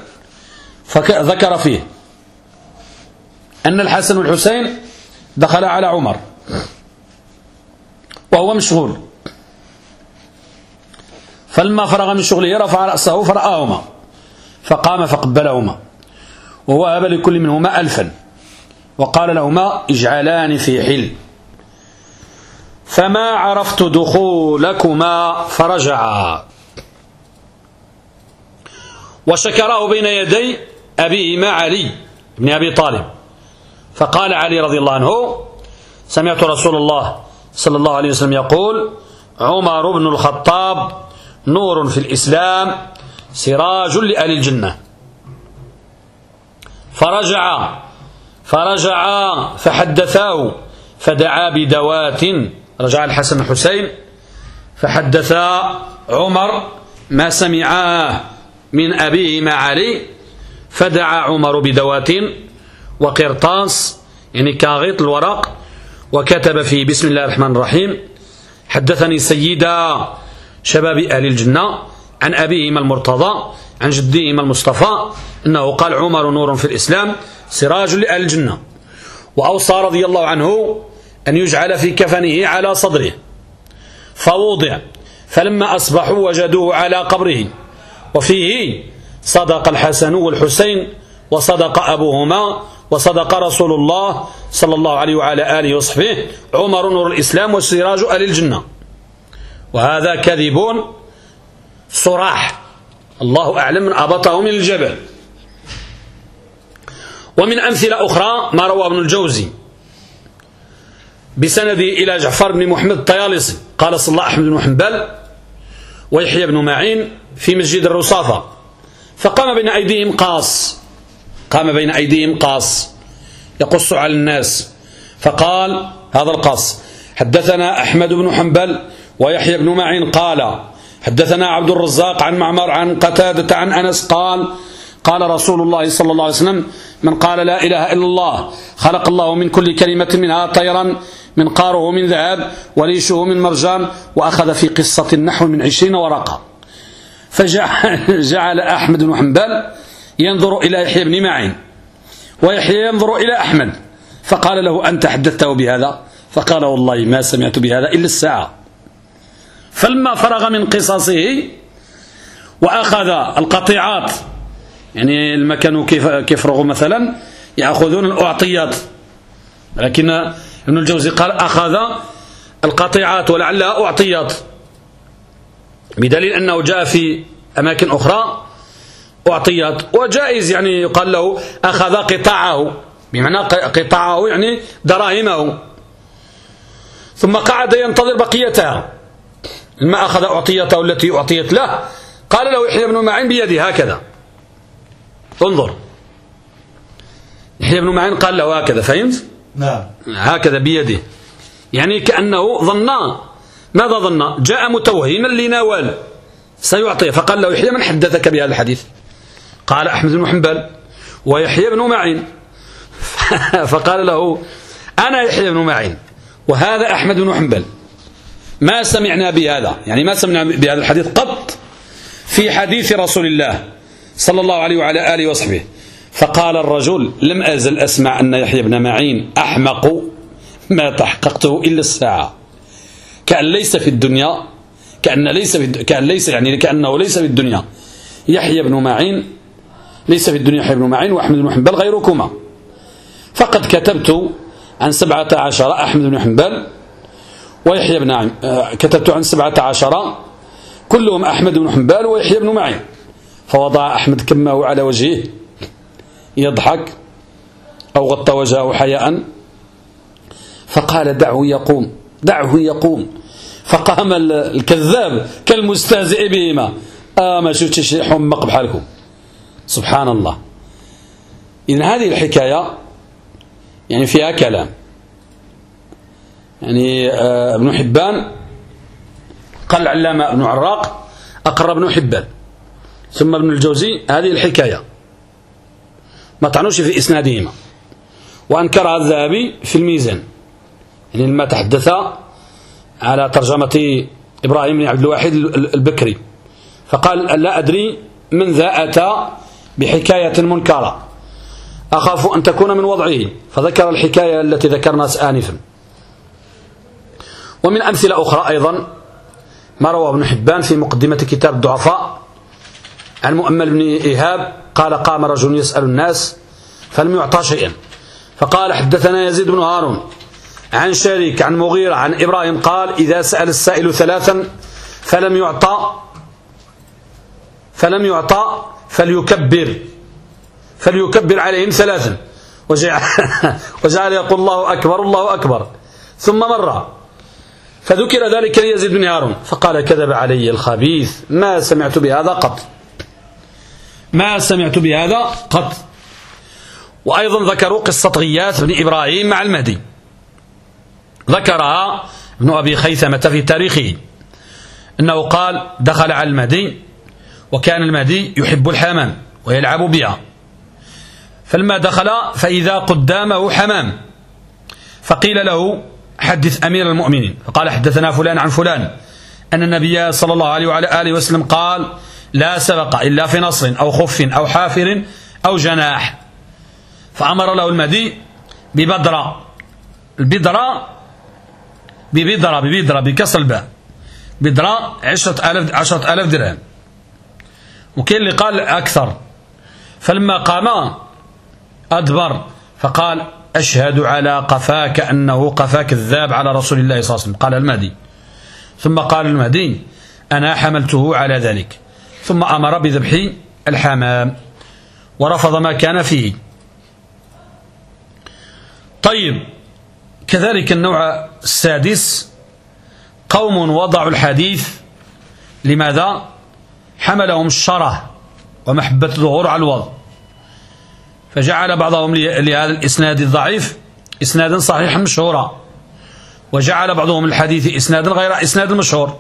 فذكر فيه أن الحسن والحسين دخل على عمر وهو مشغول. فلما فرغ من شغله رفع رأسه فرآهما فقام فقبلهما ووهب لكل منهما ألفا. وقال لهما اجعلان في حل. فما عرفت دخولكما فرجعا. وشكره بين يدي أبيهما علي بن أبي طالب. فقال علي رضي الله عنه سمعت رسول الله صلى الله عليه وسلم يقول عمر بن الخطاب نور في الإسلام سراج لأهل الجنة. فرجع فرجع فحدثاه فدعا بدوات رجع الحسن الحسين فحدثا عمر ما سمعاه من أبيه مع علي فدعا عمر بدوات وقرطاس يعني كاغيط الورق وكتب فيه بسم الله الرحمن الرحيم حدثني سيدا شباب أهل الجنة عن أبيهما المرتضى عن جديهما المصطفى أنه قال عمر نور في الإسلام. سراج لأهل الجنة. وأوصى رضي الله عنه أن يجعل في كفنه على صدره فوضع فلما أصبحوا وجدوه على قبره. وفيه صدق الحسن والحسين وصدق أبوهما وصدق رسول الله صلى الله عليه وعلى آله وصحبه عمر نور الإسلام والسراج أهل الجنة. وهذا كذب صراح. الله أعلم من أبطه من الجبل ومن أمثلة أخرى ما روى ابن الجوزي بسنده إلى جعفر بن محمد الطيالسي. قال صلى الله أحمد بن حنبل ويحيى بن معين في مسجد الرصافة. فقام بين أيديهم قاص. قام بين أيديهم قاص. يقص على الناس. فقال هذا القاص حدثنا أحمد بن حنبل ويحيى بن معين. قال حدثنا عبد الرزاق عن معمر عن قتادة عن أنس قال قال رسول الله صلى الله عليه وسلم من قال لا إله إلا الله خلق الله من كل كلمة منها طيرا منقاره من ذهب وليشه من مرجان وأخذ في قصة النحو من عشرين ورقة. فجعل أحمد بن حنبل ينظر إلى يحيى بن معين ويحيى ينظر إلى أحمد فقال له أنت حدثته بهذا؟ فقال والله ما سمعت بهذا إلا الساعة. فلما فرغ من قصصه وأخذ القطيعات يعني لما كانوا كيف كيفرغوا مثلا؟ يأخذون الأعطيات. لكن ابن الجوزي قال أخذ القطيعات ولعلها أعطيات. بدليل أنه جاء في أماكن أخرى أعطيات. وجائز يعني يقال له أخذ قطاعه بمعنى قطاعه يعني دراهمه. ثم قعد ينتظر بقيتها. لما أخذ أعطيته التي أعطيت له. قال له يحيى بن معين بيده هكذا. انظر. يحيى بن معين قال له هكذا فهمت؟ نعم. هكذا بيده. يعني كأنه ظن. ماذا ظن؟ جاء متوهما لنوال. سيعطيه فقال له يحيى من حدثك بهذا الحديث؟ قال أحمد بن حنبل ويحيى بن معين. فقال له أنا يحيى بن معين وهذا أحمد بن حنبل. ما سمعنا بهذا؟ يعني ما سمعنا بهذا الحديث قط في حديث رسول الله. صلى الله عليه وعلى آله وصحبه. فقال الرجل لم أزل أسمع أن يحيى بن معين أحمق ما تحققته إلا الساعة. كأن ليس في الدنيا كأن ليس في كأن ليس يعني كأنه ليس في الدنيا. يحيى بن معين ليس في الدنيا يحيى بن معين وأحمد بن حنبل غيركما. فقد كتبت عن سبعة عشر أحمد بن حنبل ويحيى بن آه، كتبت عن سبعة عشر كلهم أحمد بن حنبل ويحيى بن معين. فوضع أحمد كمه على وجهه. يضحك أو غطى وجهه حياء. فقال دعه يقوم دعه يقوم. فقام الكذاب كالمستهزئ بهما. آه ما شفت شيء حمق بحالكم. سبحان الله إذن هذه الحكاية يعني فيها كلام. يعني آه ابن حبان قال العلامة ابن عراق أقر ابن حبان. ثم ابن الجوزي هذه الحكاية. ما طعنوش في إسنادهما. وأنكرها الذهبي في الميزان. يعني لما تحدث على ترجمة إبراهيم بن عبد الواحد البكري. فقال لا أدري من ذا أتى بحكاية منكرة. أخاف أن تكون من وضعه. فذكر الحكاية التي ذكرنا آنفا. ومن أمثلة أخرى أيضا ما روى ابن حبان في مقدمة كتاب الضعفاء. عن مؤمل بن إيهاب قال قام رجل يسأل الناس فلم يعطى شيئا. فقال حدثنا يزيد بن هارون عن شريك عن مغيرة عن إبراهيم قال إذا سأل السائل ثلاثا فلم يعطى فلم يعطى فليكبر فليكبر عليهم ثلاثا. وجعل, وجعل يقول الله أكبر الله أكبر. ثم مر. فذكر ذلك ليزيد بن هارون. فقال كذب علي الخبيث ما سمعت بهذا قط. ما سمعت بهذا قط. وأيضا ذكروا قصة غياث بن إبراهيم مع المهدي. ذكرها ابن أبي خيثمة في تاريخه. أنه قال دخل على المهدي وكان المهدي يحب الحمام ويلعب بها. فلما دخل فإذا قدامه حمام فقيل له حدث أمير المؤمنين. فقال حدثنا فلان عن فلان. أن النبي صلى الله عليه وعلى آله وسلم قال لا سبق إلا في نصر أو خف أو حافر أو جناح. فأمر له المهدي ببدرة. البدرة ببدرة ببدرة بكسر الباء. بدرة عشرة ألف, عشرة ألف درهم. وكاين اللي قال أكثر. فلما قام أدبر فقال أشهد على قفاك أنه قفاك الذاب على رسول الله صلى الله عليه وسلم. قال المهدي. ثم قال المهدي أنا حملته على ذلك. ثم أمر بذبح الحمام ورفض ما كان فيه. طيب كذلك النوع السادس قوم وضعوا الحديث لماذا؟ حملهم الشره ومحبة الظهور على الوضع. فجعل بعضهم لهذا الإسناد الضعيف إسنادا صحيحا مشهورا. وجعل بعضهم الحديث إسنادا غير إسناد مشهور.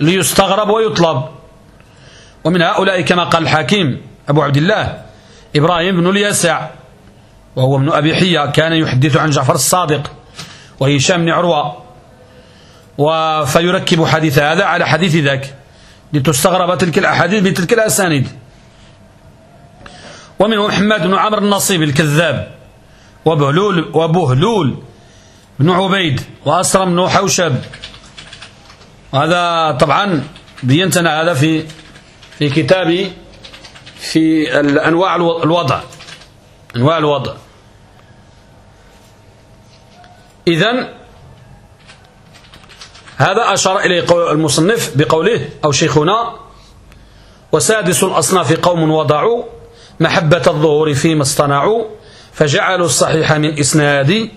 ليستغرب ويطلب. ومن هؤلاء كما قال الحاكم أبو عبد الله إبراهيم بن اليسع وهو ابن أبي حية كان يحدث عن جعفر الصادق وهشام بن عروة فيركب حديث هذا على حديث ذاك لتستغرب تلك الأحاديث بتلك الأسانيد. ومنهم محمد بن عمرو النصيب الكذاب وبهلول وبهلول بن عبيد وأسرم بن حوشب. هذا طبعا بينتنا هذا في في كتابي في أنواع الوضع. أنواع الوضع. إذن هذا أشار إليه المصنف بقوله أو شيخنا وسادس الأصناف قوم وضعوا محبة الظهور فيما اصطنعوا فجعلوا الصحيح من إسناد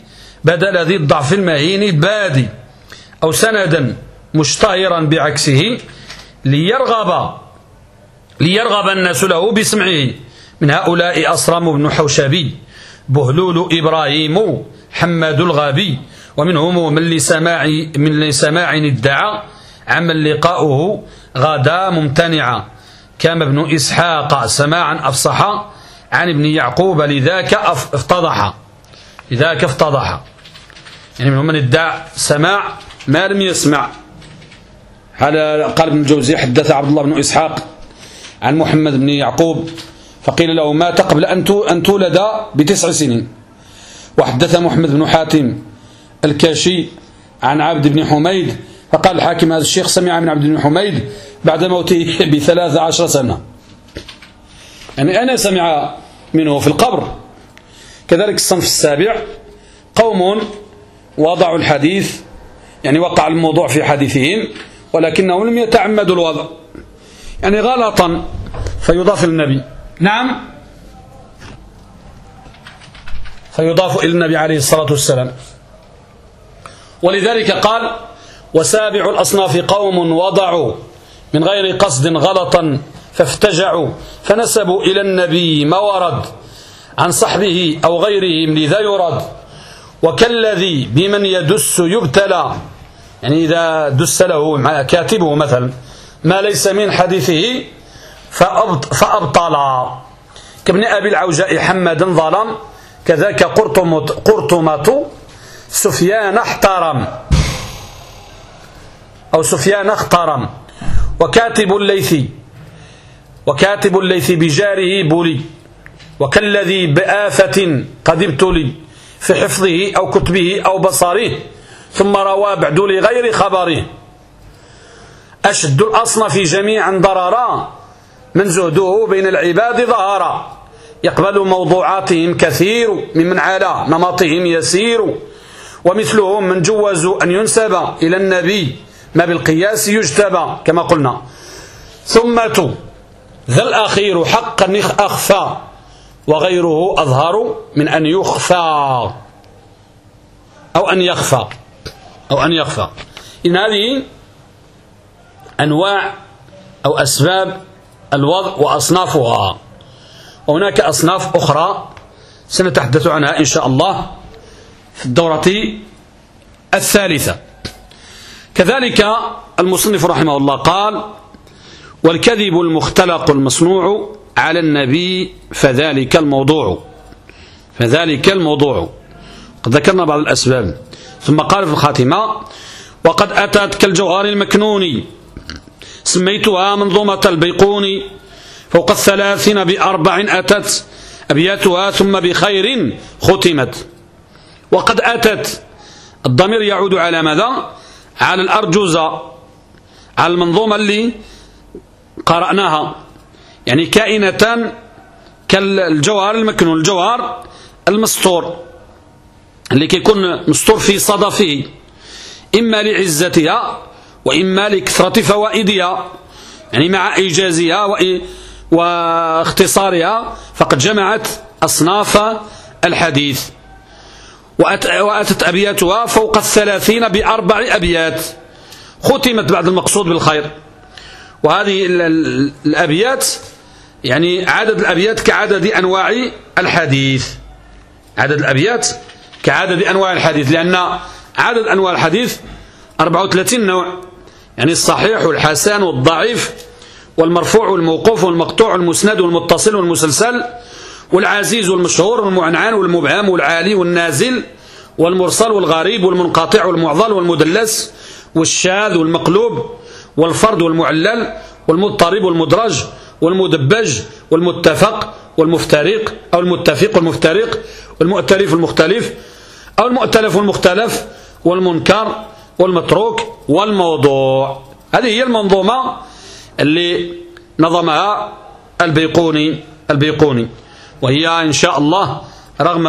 بدل ذي الضعف المهين بادي أو سندا مشتهرا بعكسه ليرغب ليرغب الناس له بسمعه. من هؤلاء أصرم بن حوشبي بهلول إبراهيم حماد الغابي ومنهم من لسماع من لسماع ادعى عمن لقاؤه غدا ممتنعا. كما ابن إسحاق سماعا أفصح عن ابن يعقوب لذاك افتضح. لذاك افتضح. يعني منهم من ادعى سماع ما لم يسمع. على قال ابن الجوزي حدث عبد الله بن إسحاق. عن محمد بن يعقوب فقيل له مات قبل أن تولد بتسع سنين؟ وحدث محمد بن حاتم الكاشي عن عبد بن حميد فقال الحاكم هذا الشيخ سمع من عبد بن حميد بعد موته بثلاث عشر سنة. يعني أنا سمع منه في القبر. كذلك الصنف السابع قوم وضعوا الحديث. يعني وقع الموضوع في حديثهم ولكنهم لم يتعمدوا الوضع. يعني غلطا فيضاف للنبي نعم. فيضاف إلى النبي عليه الصلاة والسلام. ولذلك قال وسابع الأصناف قوم وضعوا من غير قصد غلطا فافتجعوا فنسبوا إلى النبي ما ورد عن صحبه أو غيرهم لذا يرد وكالذي بمن يدس يبتلى. يعني إذا دس له كاتبه مثلا. ما ليس من حديثه فأبطل كابن أبي العوجاء حمدا ظلم كذاك قرطمة سفيان احترم. أو سفيان اخترم. وكاتب الليثي وكاتب الليث بجاره بولي. وكالذي بآفة قد ابتلي في حفظه أو كتبه أو بصره ثم روى بعد لغير خبره. أشد الأصنف جميعا ضررا من زهده بين العباد ظهرا يقبل موضوعاتهم كثير ممن على نمطهم يسير ومثلهم من جوزوا أن ينسب إلى النبي ما بالقياس يجتبى كما قلنا. ثم ذا الأخير حقا أخفى وغيره أظهر من أن يخفى أو أن يخفى أو أن يخفى. إن هذه أنواع أو أسباب الوضع وأصنافها. وهناك أصناف أخرى سنتحدث عنها إن شاء الله في الدورة الثالثة. كذلك المصنف رحمه الله قال والكذب المختلق المصنوع على النبي فذلك الموضوع. فذلك الموضوع. قد ذكرنا بعض الأسباب. ثم قال في الخاتمة وقد أتت كالجوهر المكنون. سميتها منظومة البيقوني فوق الثلاثين بأربع أتت أبياتها ثم بخير ختمت. وقد أتت. الضمير يعود على ماذا؟ على الأرجوزة على المنظومة اللي قرأناها. يعني كائنة كالجوهر المكنون الجوهر المسطور اللي كيكون مسطور في صدفه. إما لعزتها وإما لكثرة فوائدها يعني مع إيجازها واختصارها فقد جمعت أصناف الحديث. وأتت أبياتها فوق الثلاثين بأربع أبيات. ختمت بعد المقصود بالخير. وهذه الأبيات يعني عدد الأبيات كعدد أنواع الحديث. عدد الأبيات كعدد أنواع الحديث لأن عدد أنواع الحديث 34 نوع. يعني الصحيح والحسن والضعيف والمرفوع والموقوف والمقطوع والمسند والمتصل والمسلسل والعزيز والمشهور والمعنعن والمبهم والعالي والنازل والمرسل والغريب والمنقطع والمعضل والمدلس والشاذ والمقلوب والفرد والمعلل والمضطرب والمدرج والمدبج والمتفق والمفترق أو المتفق والمفترق والمؤتلف والمختلف أو المؤتلف والمختلف والمنكر والمتروك والموضوع. هذه هي المنظومة اللي نظمها البيقوني البيقوني. وهي إن شاء الله رغم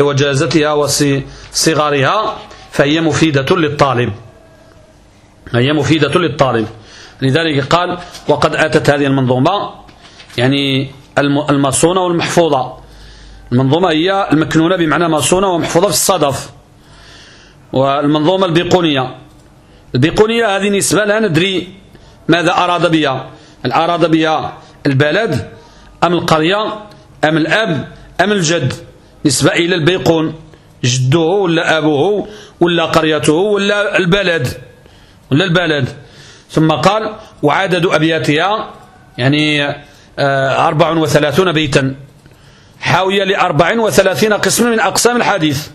وجازتها وصغارها فهي مفيدة للطالب. هي مفيدة للطالب. لذلك قال وقد أتت هذه المنظومة يعني المصونة والمحفوظة. المنظومة هي المكنونة بمعنى مصونة ومحفوظة في الصدف. والمنظومة البيقونية. البيقونية هذه نسبة لا ندري ماذا أراد بها. هل أراد بها البلد أم القرية أم الأب أم الجد؟ نسبة إلى البيقون. جده ولا أبوه ولا قريته ولا البلد. ولا البلد. ثم قال وعدد أبياتها يعني آه، أربع وثلاثون بيتا. حاوية لأربع وثلاثين قسم من أقسام الحديث.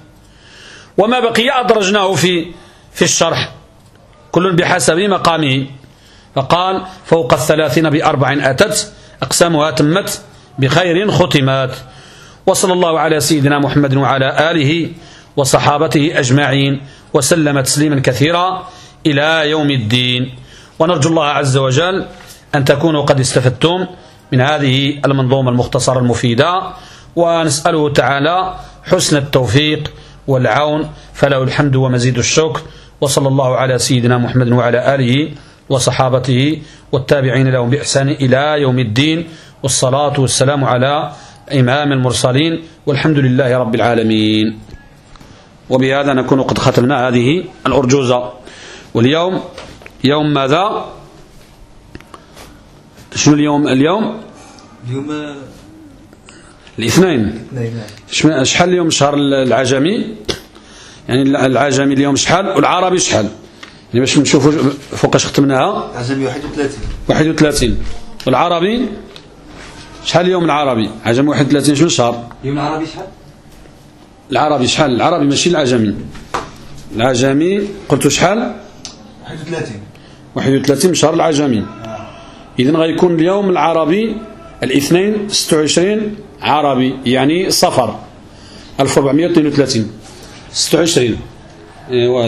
وما بقي أدرجناه في في الشرح كل بحسب مقامه. فقال فوق الثلاثين بأربع أتت أقسامها تمت بخير ختمات وصلى الله على سيدنا محمد وعلى آله وصحابته أجمعين وسلم تسليما كثيرا إلى يوم الدين. ونرجو الله عز وجل أن تكونوا قد استفدتم من هذه المنظومة المختصرة المفيدة ونسأله تعالى حسن التوفيق والعون فله الحمد ومزيد الشكر وصلى الله على سيدنا محمد وعلى آله وصحابته والتابعين لهم بإحسان إلى يوم الدين والصلاة والسلام على إمام المرسلين والحمد لله رب العالمين. وبهذا نكون قد ختمنا هذه الأرجوزة. واليوم يوم ماذا؟ شنو اليوم؟ اليوم؟ اليوم الاثنين. شحال اليوم شهر العجمي؟ يعني العجمي اليوم شحال؟ والعربي شحال؟ يعني باش نشوفوا فوقاش ختمناها. عجمي 31 31 والعربي؟ شحال اليوم العربي؟ عجمي 31 شنو شهر اليوم العربي شحال؟ العربي شحال؟ العربي ماشي العجمي. العجمي قلت شحال؟ 31 31 من شهر العجمي. آه. اذا غيكون اليوم العربي الاثنين 26 عربي يعني صفر 1432 26